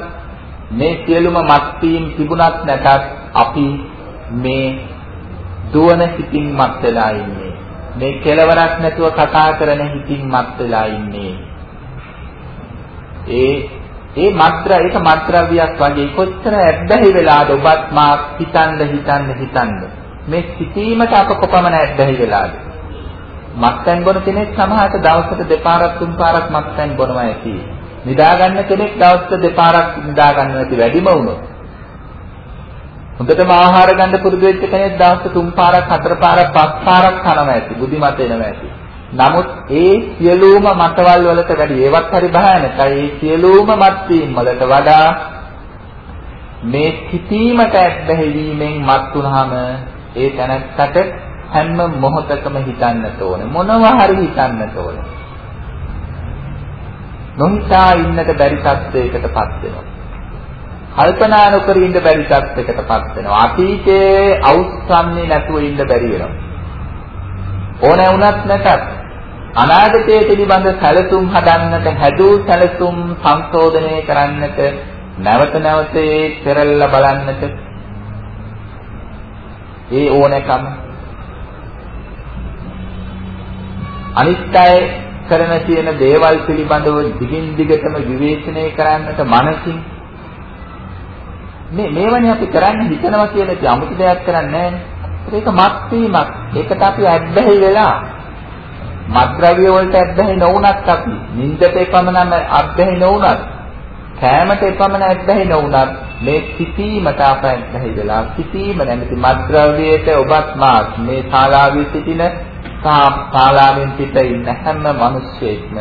මේ සියලුම මත්පීම් තිබුණත් නැතත් අපි මේ දුවන හිතින් මත් වෙලා ඉන්නේ. මේ කෙලවරක් නැතුව කතා කරන හිතින් මත් වෙලා ඉන්නේ. ඒ ඒ මත්‍ර ඒක මත්ද්‍රව්‍යයක් වගේ කොච්චර ඇබ්බැහි වෙලාද ඔබත් මා හිතන්න හිතන්න හිතන්න මේ සිටීමට අප කොපමණ ඇබ්බැහි වෙලාද? මත්පැන් බොන කෙනෙක් සමහරට දවසට දෙපාරක් තුන් පාරක් මත්පැන් බොනවා ඇති. නිදා ගන්න කෙනෙක් දවසට දෙපාරක් නිදා ගන්න නැති වැඩිම වුණොත්. හොඳටම ආහාර ගන්න පුරුදු වෙච්ච කෙනෙක් දවසට තුන් පාරක් හතර පාරක් පහ පාරක් කනවා ඇති බුද්ධිමත් වෙනවා ඇති. නමුත් ඒ සියලුම මතවල් වලට වැඩි ඒවත් හරි භයානකයි. ඒ සියලුම මත්වීම් වලට වඩා මේ සිටීමට ඇබ්බැහිවීමෙන් මත් වුනහම ඒ තැනත්තට හැම මොහොතකම හිතන්නට ඕනේ. මොනවා හරි හිතන්නට ඕනේ. නොහිතා ඉන්නට බැරි තත්යකටපත් වෙනවා. කල්පනා නොකර ඉන්න බැරි තත්යකටපත් වෙනවා. අතීතයේ අවුස්සන්නේ නැතුව ඉන්න බැරි වෙනවා. ඕනෑ වුණත් නැතත් අනාගතයේ පිළිබඳ සැලසුම් හදන්නට හැදූ සැලසුම් සංශෝධනය කරන්නට නැවත නැවත ඒ පෙරල්ල බලන්නට ඒ ඕනකම අනිත්‍යය කරන තියෙන දේවල් පිළිබඳව දිගින් දිගටම විවේචනය කරන්නට මනසින් මේ මේවනේ අපි කරන්න හිතනවා කියලා අමුතු දෙයක් කරන්නේ නැහැ ඒක මත් වීමක්. ඒකට අපි ඇබ්බැහි වෙලා මත්ද්‍රව්‍ය වලට ඇබ්බැහි නොවුනත් අපි නිින්දට එපමණම ඇබ්බැහි නොවුනත් කෑමට එපමණ ඇබ්බැහි නොවුනත් මේ සිටීමට අප ඇබ්බැහි වෙලා සිටීම නැමැති මත්ද්‍රව්‍යයට ඔබත් මාත් මේ ශාලාවේ සිටින ශාලාවෙන් පිට ඉන්න හැම මිනිස්සෙක්ම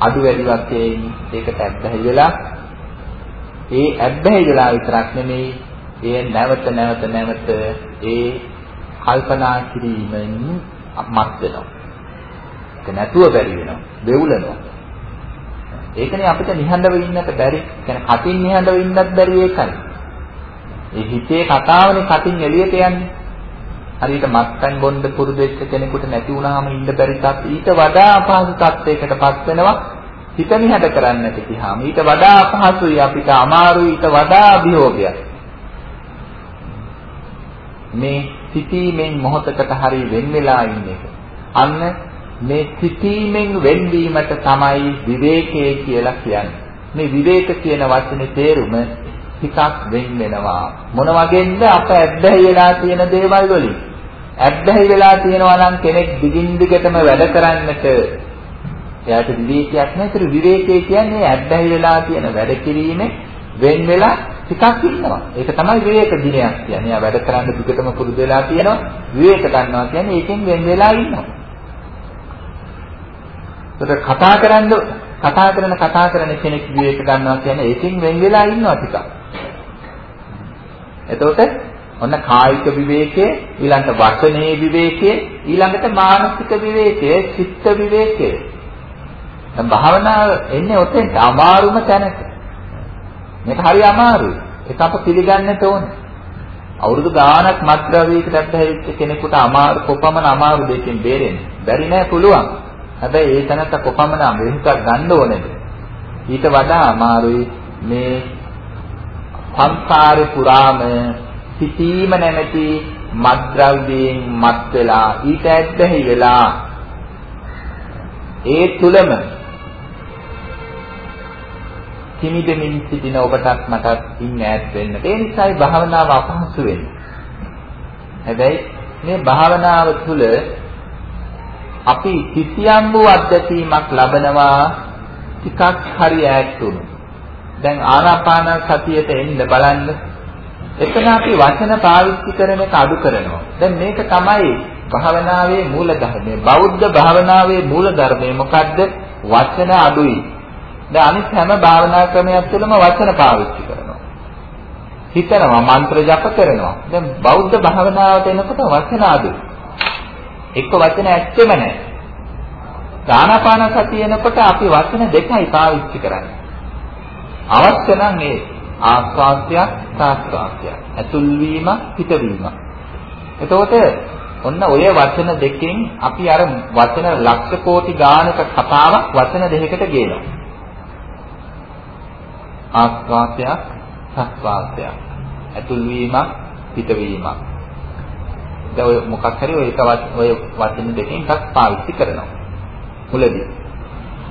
අඩු වැඩි වශයෙන් ඒකට ඇබ්බැහි වෙලා ඒ ඇබ්බැහි වෙලා විතරක් නෙමෙයි ඒ නැවත නැවත නැවත ඒ කල්පනා කිරීමෙන් මත් වෙනවා ඒක නැතුව බැරි වෙනවා. දෙවුලනවා. ඒකනේ අපිට නිහඬව ඉන්නට බැරි. කියන්නේ කටින් නිහඬව ඉන්නත් බැරි ඒකයි. ඒ හිතේ කතාවනේ කටින් එළියට යන්නේ. හරියට මත්පැන් බොන්න පුරුදු වෙච්ච කෙනෙකුට නැති වුණාම ඉන්න බැරි තත් ඊට වඩා අපහසු තත්යකටපත් වෙනවා. හිත නිහඬ කරන්නට ගියාම ඊට වඩා අපහසුයි අපිට අමාරුයි ඊට වඩා අභියෝගයක්. මේ සිටීමෙන් මොහොතකට හරි වෙන් වෙලා ඉන්න එක. අන්න මේ සිටීමෙන් වෙන්වීමට තමයි විවේකයේ කියලා කියන්නේ. මේ විවේක කියන වචනේ තේරුම ටිකක් වෙන් වෙනවා. මොන වගේද අප ඇබ්බැහි වෙලා තියෙන දේවල් වලින්. ඇබ්බැහි වෙලා තියෙනවා නම් කෙනෙක් දිගින් දිගටම වැඩ කරන්නට එයාට විවේකයක් නැහැ. විවේකයේ කියන්නේ ඇබ්බැහි වෙලා තියෙන වැඩ කිරීමේ වෙන් වෙලා ටිකක් ඉන්නවා. ඒක තමයි විවේක දිනයක් කියන්නේ. එයා වැඩ කරන්න දිගටම පුරුදු වෙලා තියෙනවා. විවේක ගන්නවා කියන්නේ ඒකෙන් වෙන් වෙලා ඉන්නවා. ඒකට කතා කරන්න කතා කරන කතා කරන කෙනෙක් විවේක ගන්නවා කියන්නේ ඒකෙන් වෙන් වෙලා ඉන්නවා ටිකක්. එතකොට ඔන්න කායික විවේකයේ ඊළඟට වචනේ විවේකයේ ඊළඟට මානසික විවේකයේ චිත්ත විවේකයේ. දැන් භාවනාව එන්නේ ඔතෙන්ට අමාරුම තැනට මේක හරි අමාරුයි. ඒක අප පිළිගන්නට ඕනේ. අවුරුදු ගාණක් මත්ද්‍රව්‍යයකට ඇබ්බැහිච්ච කෙනෙකුට අමාරු කොපමණ අමාරු දෙකෙන් බේරෙන්නේ? බැරි නෑ පුළුවන්. හැබැයි ඒ තැනට කොපමණ වෙහෙසක් ගන්න ඕනේද? ඊට වඩා අමාරුයි මේ සංසාරේ පුරාම සිටීම නැමැති මත්ද්‍රව්‍යයෙන් මත් වෙලා ඊට ඇබ්බැහි වෙලා ඒ තුලම කිමිදෙමින් සිටින ඔබටත් මටත් ඉන්න ඈත් වෙන්න. ඒ නිසායි භාවනාව අපහසු වෙන්නේ. හැබැයි මේ භාවනාව තුළ අපි කිසියම් වූ අත්දැකීමක් ලබනවා ටිකක් හරි ඈත් වුණු. දැන් ආනාපාන සතියට එන්න බලන්න. එතන අපි වචන පාවිච්චි කරන එක අඩු කරනවා. දැන් මේක තමයි භාවනාවේ මූල ධර්මය. බෞද්ධ භාවනාවේ මූල ධර්මය මොකද්ද? වචන අඩුයි. දැන් අනිත් හැම භාවනා ක්‍රමයක් තුළම වචන පාවිච්චි කරනවා. හිතනවා මන්ත්‍ර ජප කරනවා. දැන් බෞද්ධ භාවනාවට එනකොට වචන අඩුයි. එක්ක වචන ඇත්තෙම නැහැ. දානාපාන සතිය එනකොට අපි වචන දෙකයි පාවිච්චි කරන්නේ. අවශ්‍ය නම් ඒ ආස්වාස්යක් ප්‍රාස්වාස්යක්. ඇතුල් වීම පිටවීම. එතකොට ඔන්න ඔය වචන දෙකෙන් අපි අර වචන ලක්ෂ කෝටි ගානක කතාවක් වචන දෙකකට ගේනවා. ආස්වාදයක් ප්‍රස්වාදයක්. ඇතුල් වීමක් පිටවීමක්. දැන් ඔය මොකක් හරි ඔය එක ඔය වචන දෙකෙන් එකක් පාවිච්චි කරනවා. මුලදී.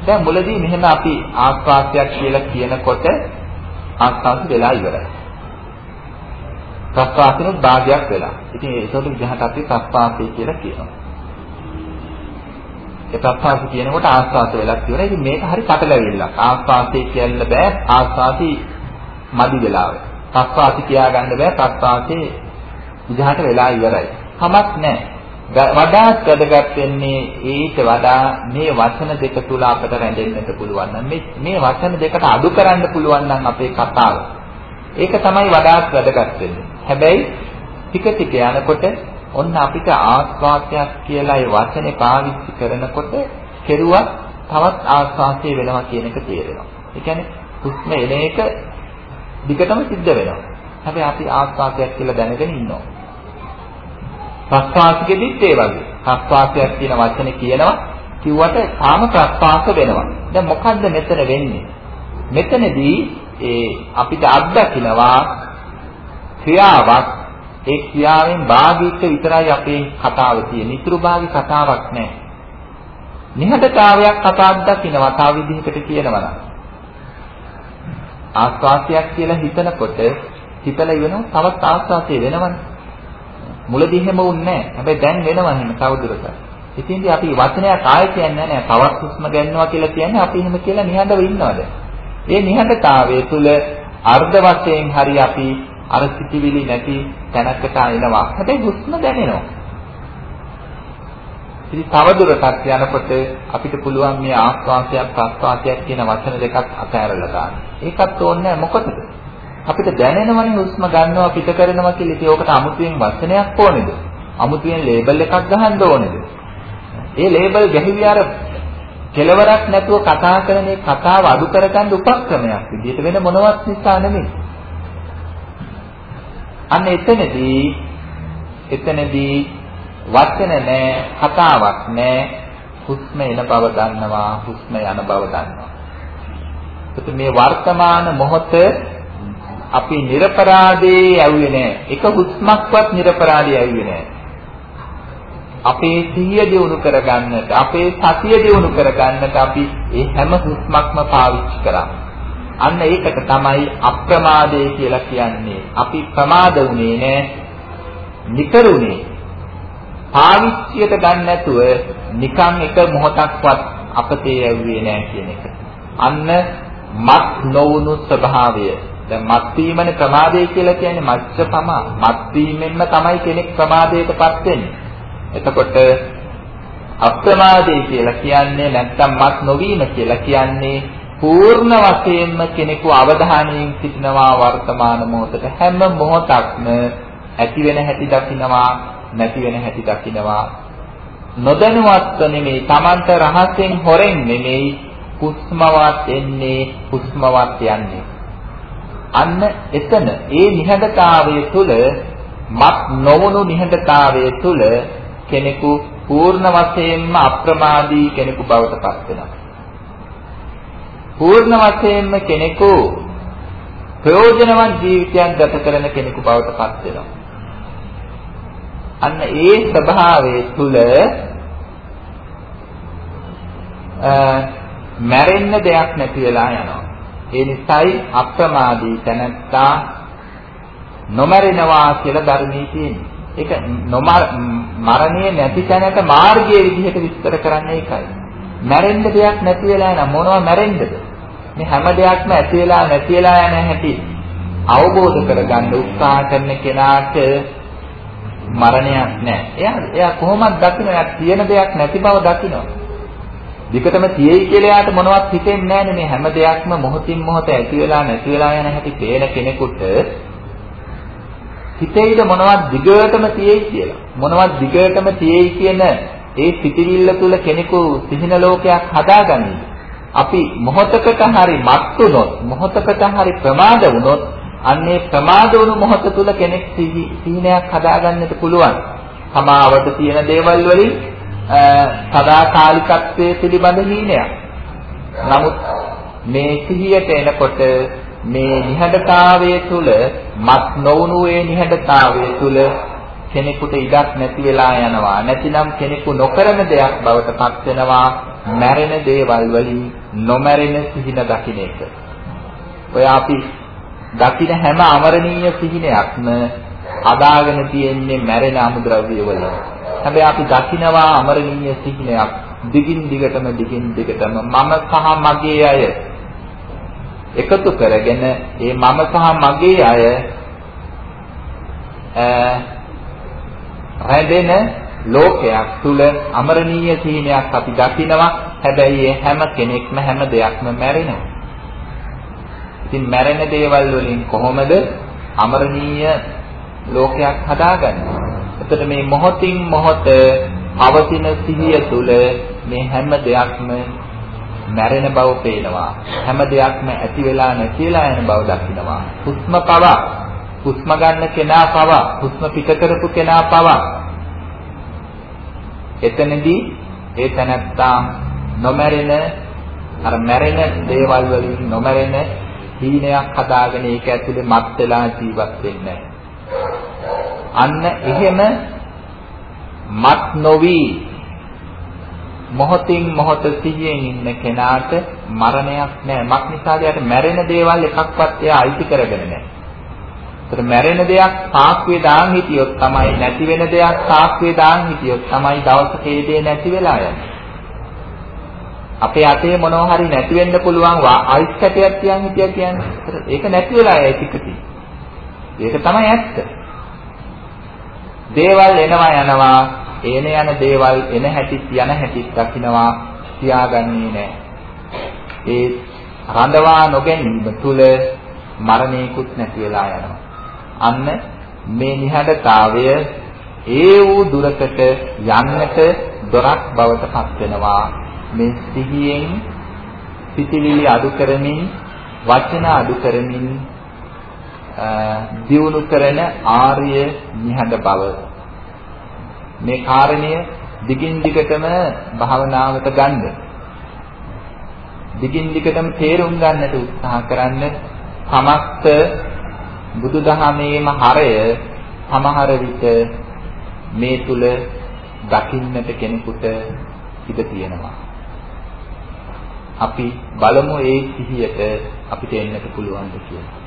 දැන් මුලදී මෙහෙම අපි ආස්වාදයක් කියලා කියනකොට ආස්වාද වෙලා ඉවරයි. ප්‍රස්වාසිනුත් භාගයක් වෙලා. ඉතින් ඒකට විදිහට අපි ප්‍රස්වාසය කියලා කියනවා. ඒ ප්‍රස්වාසය කියනකොට ආස්වාස වෙලක් තියෙනවා. ඉතින් මේක හරි පටලැවිල්ලක්. ආස්වාසය කියන්න බෑ ආස්වාසි මදි වෙලාව. ප්‍රස්වාසි කියා ගන්න බෑ ප්‍රස්වාසයේ විදිහට වෙලා ඉවරයි. කමක් නැහැ. වඩාත් වැදගත් වෙන්නේ ඊට වඩා මේ වචන දෙක තුල අපට රැඳෙන්නට පුළුවන් නම් මේ මේ වචන දෙකට අඩු කරන්න පුළුවන් නම් අපේ කතාව. ඒක තමයි වඩාත් වැදගත් වෙන්නේ. හැබැයි ටික ටික යනකොට ඔන්න අපිට ආස්වාදයක් කියලා ඒ වචනේ පාවිච්චි කරනකොට කෙරුවත් තවත් ආස්වාදය වෙනවා කියන එක තේරෙනවා. ඒ කියන්නේ හුස්ම එන එක දිගටම සිද්ධ වෙනවා. හැබැයි අපි ආස්වාදයක් කියලා දැනගෙන ඉන්නවා. ප්‍රස්වාසිකෙදිත් ඒ වගේ. ප්‍රස්වාසයක් කියන වචනේ කියනවා කිව්වට කාම ප්‍රස්වාස වෙනවා. දැන් මොකද්ද මෙතන වෙන්නේ? මෙතනදී ඒ අපිට අත්දකින්නවා ක්‍රියාවක් ඒ ක්‍රියාවෙන් භාගික විතරයි අපේ කතාව තියෙන්නේ. ඉතුරු භාගි කතාවක් නැහැ. නිහඬතාවයක් කතාවක් දකින්නවා තව විදිහකට කියනවා නම්. ආස්වාසයක් කියලා හිතනකොට හිතලා වෙනවා තවත් ආස්වාසය වෙනවනේ. මුලදී එහෙම වුන්නේ නැහැ. හැබැයි දැන් වෙනවා එහෙම තවදුරටත්. ඉතින්දී අපි වචනයක් ආයෙ කියන්නේ නැහැ. තවත් හුස්ම ගන්නවා කියලා කියන්නේ අපි එහෙම කියලා නිහඬව ඉන්නවද? ඒ නිහඬතාවය තුළ අර්ධ වශයෙන් හරි අපි අර සිටිවිලි නැති තැනකට එනවා. හැබැයි හුස්ම දැනෙනවා. ඉතින් තවදුරටත් යනකොට අපිට පුළුවන් මේ ආස්වාසයක් ප්‍රස්වාසයක් කියන වචන දෙකක් අතහැරලා දාන්න. ඒකත් ඕනේ මොකටද? අපිට දැනෙනවනේ හුස්ම ගන්නවා පිට කරනවා කියලා. ඉතින් ඕකට අමුතුවෙන් වචනයක් ඕනේද? අමුතුවෙන් ලේබල් එකක් ගහන්න ඕනේද? ඒ ලේබල් ගැහිවි අර කෙලවරක් නැතුව කතා කරන ඒ කතාව අඩු කරගන්න උපක්‍රමයක් විදිහට වෙන මොනවත් නිසා නෙමෙයි. අන්න එතනදී එතනදී වචන නැහැ කතාවක් නැහැ හුස්ම එන බව දන්නවා හුස්ම යන බව දන්නවා. මේ වර්තමාන මොහොත අපි නිර්පරාදේ යන්නේ නැහැ. එක හුස්මක්වත් නිර්පරාදේ යන්නේ නැහැ. අපේ සිහිය දියුණු කරගන්නට, අපේ සතිය දියුණු කරගන්නට අපි මේ හැම හුස්මක්ම පාවිච්චි කරා. අන්න ඒකට තමයි අප්‍රමාදේ කියලා කියන්නේ. අපි ප්‍රමාද වුණේ නැහැ. නිකරුණේ. පාවිච්චියට ගන්න නැතුව නිකන් එක මොහොතක්වත් අපතේ යන්නේ නැහැ කියන එක. අන්න මත් නොවුණු ස්වභාවය දැන් මත් වීමනේ ප්‍රමාදය කියලා කියන්නේ මච්චපම මත් වීමෙන්ම තමයි කෙනෙක් ප්‍රමාදයටපත් වෙන්නේ. එතකොට අප්‍රමාදය කියලා කියන්නේ නැත්තම් මත් නොවීම කියලා කියන්නේ පූර්ණ වශයෙන්ම කෙනෙකු අවධානයෙන් සිටිනවා වර්තමාන මොහොතට. හැම මොහොතක්ම ඇති වෙන හැටි දකින්නවා නැති වෙන හැටි දකින්නවා නොදැනුවත්ව නෙමෙයි Tamanට රහසෙන් හොරෙන් නෙමෙයි හුස්මවත් එන්නේ හුස්මවත් යන්නේ. අන්න එතන ඒ නිහඬතාවය තුළ මත් නොවුණු නිහඬතාවය තුළ කෙනෙකු පූර්ණ වශයෙන්ම අප්‍රමාදී කෙනෙකු බවට පත් වෙනවා. පූර්ණ වශයෙන්ම කෙනෙකු ප්‍රයෝජනවත් ජීවිතයක් ගත කරන කෙනෙකු බවට පත් වෙනවා. අන්න ඒ ස්වභාවය තුළ මැරෙන්න දෙයක් නැති වෙලා යනවා. ඒ නිසායි අප්‍රමාදී තැනැත්තා නොමරෙනවා කියලා ධර්මයේ තියෙන්නේ. ඒක මරණය නැති තැනට මාර්ගයේ විදිහට විස්තර කරන්නේ ඒකයි. මැරෙන්න දෙයක් නැති වෙලා යන මොනවා මැරෙන්නද? මේ හැම දෙයක්ම ඇති වෙලා නැති වෙලා යන හැටි අවබෝධ කරගන්න උත්සාහ කරන කෙනාට මරණයක් නැහැ. එයා එයා කොහොමද දකින්න? එයා තියෙන දෙයක් නැති බව දකිනවා. විකටම තියෙයි කියලා යාට මොනවත් හිතෙන්නේ නැහැනේ මේ හැම දෙයක්ම මොහොතින් මොහොත ඇති වෙලා නැති වෙලා යන හැටි පේන කෙනෙකුට හිතේද මොනවත් දිගටම තියෙයි කියලා. මොනවත් දිගටම තියෙයි කියන ඒ සිතිවිල්ල තුල කෙනෙකු සිහින ලෝකයක් හදාගන්නේ. අපි මොහොතකට හරි මත් වුණොත් මොහොතකට හරි ප්‍රමාද වුණොත් අන්නේ ප්‍රමාද වුණු මොහොත තුල කෙනෙක් සිහිනයක් හදාගන්නට පුළුවන්. සමාවට තියෙන දේවල් වලින් සදාකාලිකත්වයේ පිළිබඳ හීනයක්. නමුත් මේ සිහියට එනකොට මේ නිහඬතාවය තුල මත් නොවුණු ඒ නිහඬතාවය තුල කෙනෙකුට ඉඩක් නැති වෙලා යනවා. නැතිනම් කෙනෙකු නොකරන දෙයක් බවට පත් වෙනවා. මැරෙන දේවල් වලින් නොමැරෙන සිහින දකින්න එක. ඔය අපි දකින හැම අමරණීය සිහිනයක්ම අදාගෙන තියෙන්නේ මැරෙන අමුද්‍රව්‍ය වලින්. හැබැයි අපි දකිනවා අමරණීය සිහිනයක් දිගින් දිගටම දිගින් දිගටම මම සහ මගේ අය එකතු කරගෙන ඒ මම සහ මගේ අය රැඳෙන ලෝකයක් තුල අමරණීය සීනයක් අපි දකිනවා හැබැයි ඒ හැම කෙනෙක්ම හැම දෙයක්ම මැරෙනවා ඉතින් මැරෙන දේවල් වලින් කොහොමද අමරණීය ලෝකයක් හදාගන්නේ. එතකොට මේ මොහොතින් මොහොත පවතින සිහිය තුල මේ හැම දෙයක්ම මැරෙන බව පේනවා. හැම දෙයක්ම ඇති වෙලා නැතිලා යන බව දකිනවා. හුස්ම පව. හුස්ම ගන්න කෙනා පව. හුස්ම පිට කරපු කෙනා පව. එතනදී ඒ තනත්තා නොමැරෙන අර මැරෙන දේවල් වලින් නොමැරෙන හීනයක් හදාගෙන ඒක ඇතුලේ මත් වෙලා ජීවත් වෙන්නේ අන්න එහෙම මත් නොවි මොහොතින් මොහොත සිහියෙන් ඉන්න කෙනාට මරණයක් නැහැ. මක් නිසාද යාට මැරෙන දේවල් එකක්වත් එයා අයිති කරගෙන නැහැ. ඒතර මැරෙන දෙයක් සාක්කුවේ දාන් හිටියොත් තමයි නැති වෙන දෙයක් සාක්කුවේ දාන් හිටියොත් තමයි දවසක ඒ දේ නැති වෙලා යන්නේ. අපේ අතේ මොනවා හරි නැති වෙන්න පුළුවන් අයිස් කැටයක් තියන් හිටියා කියන්නේ. ඒක නැති වෙලා යයි ටිකටි. ඒක තමයි ඇත්ත. දේවල් එනවා යනවා එන යන දේවල් එන හැටිත් යන හැටිත් දකින්නවා තියාගන්නේ නැහැ. ඒ රඳවා නොගැනීම තුල මරණයකුත් නැති වෙලා යනවා. අන්න මේ නිහඬතාවය ඒ වූ දුරකට යන්නට දොරක් බවට පත් වෙනවා. මේ සිහියෙන් සිතිවිලි අඩු කරමින් වචන අඩු කරමින් දියුණු කරන ආර්ය නිහඬ බව මේ කාරණය දිගින් දිගටම භාවනාවට ගන්න. දිගින් දිගටම තේරුම් ගන්නට උත්සාහ කරන්න සමස්ත බුදුදහමේම හරය සමහර විට මේ තුල දකින්නට කෙනෙකුට ඉඩ තියෙනවා. අපි බලමු ඒ සිහියට අපිට එන්නට පුළුවන් කියලා.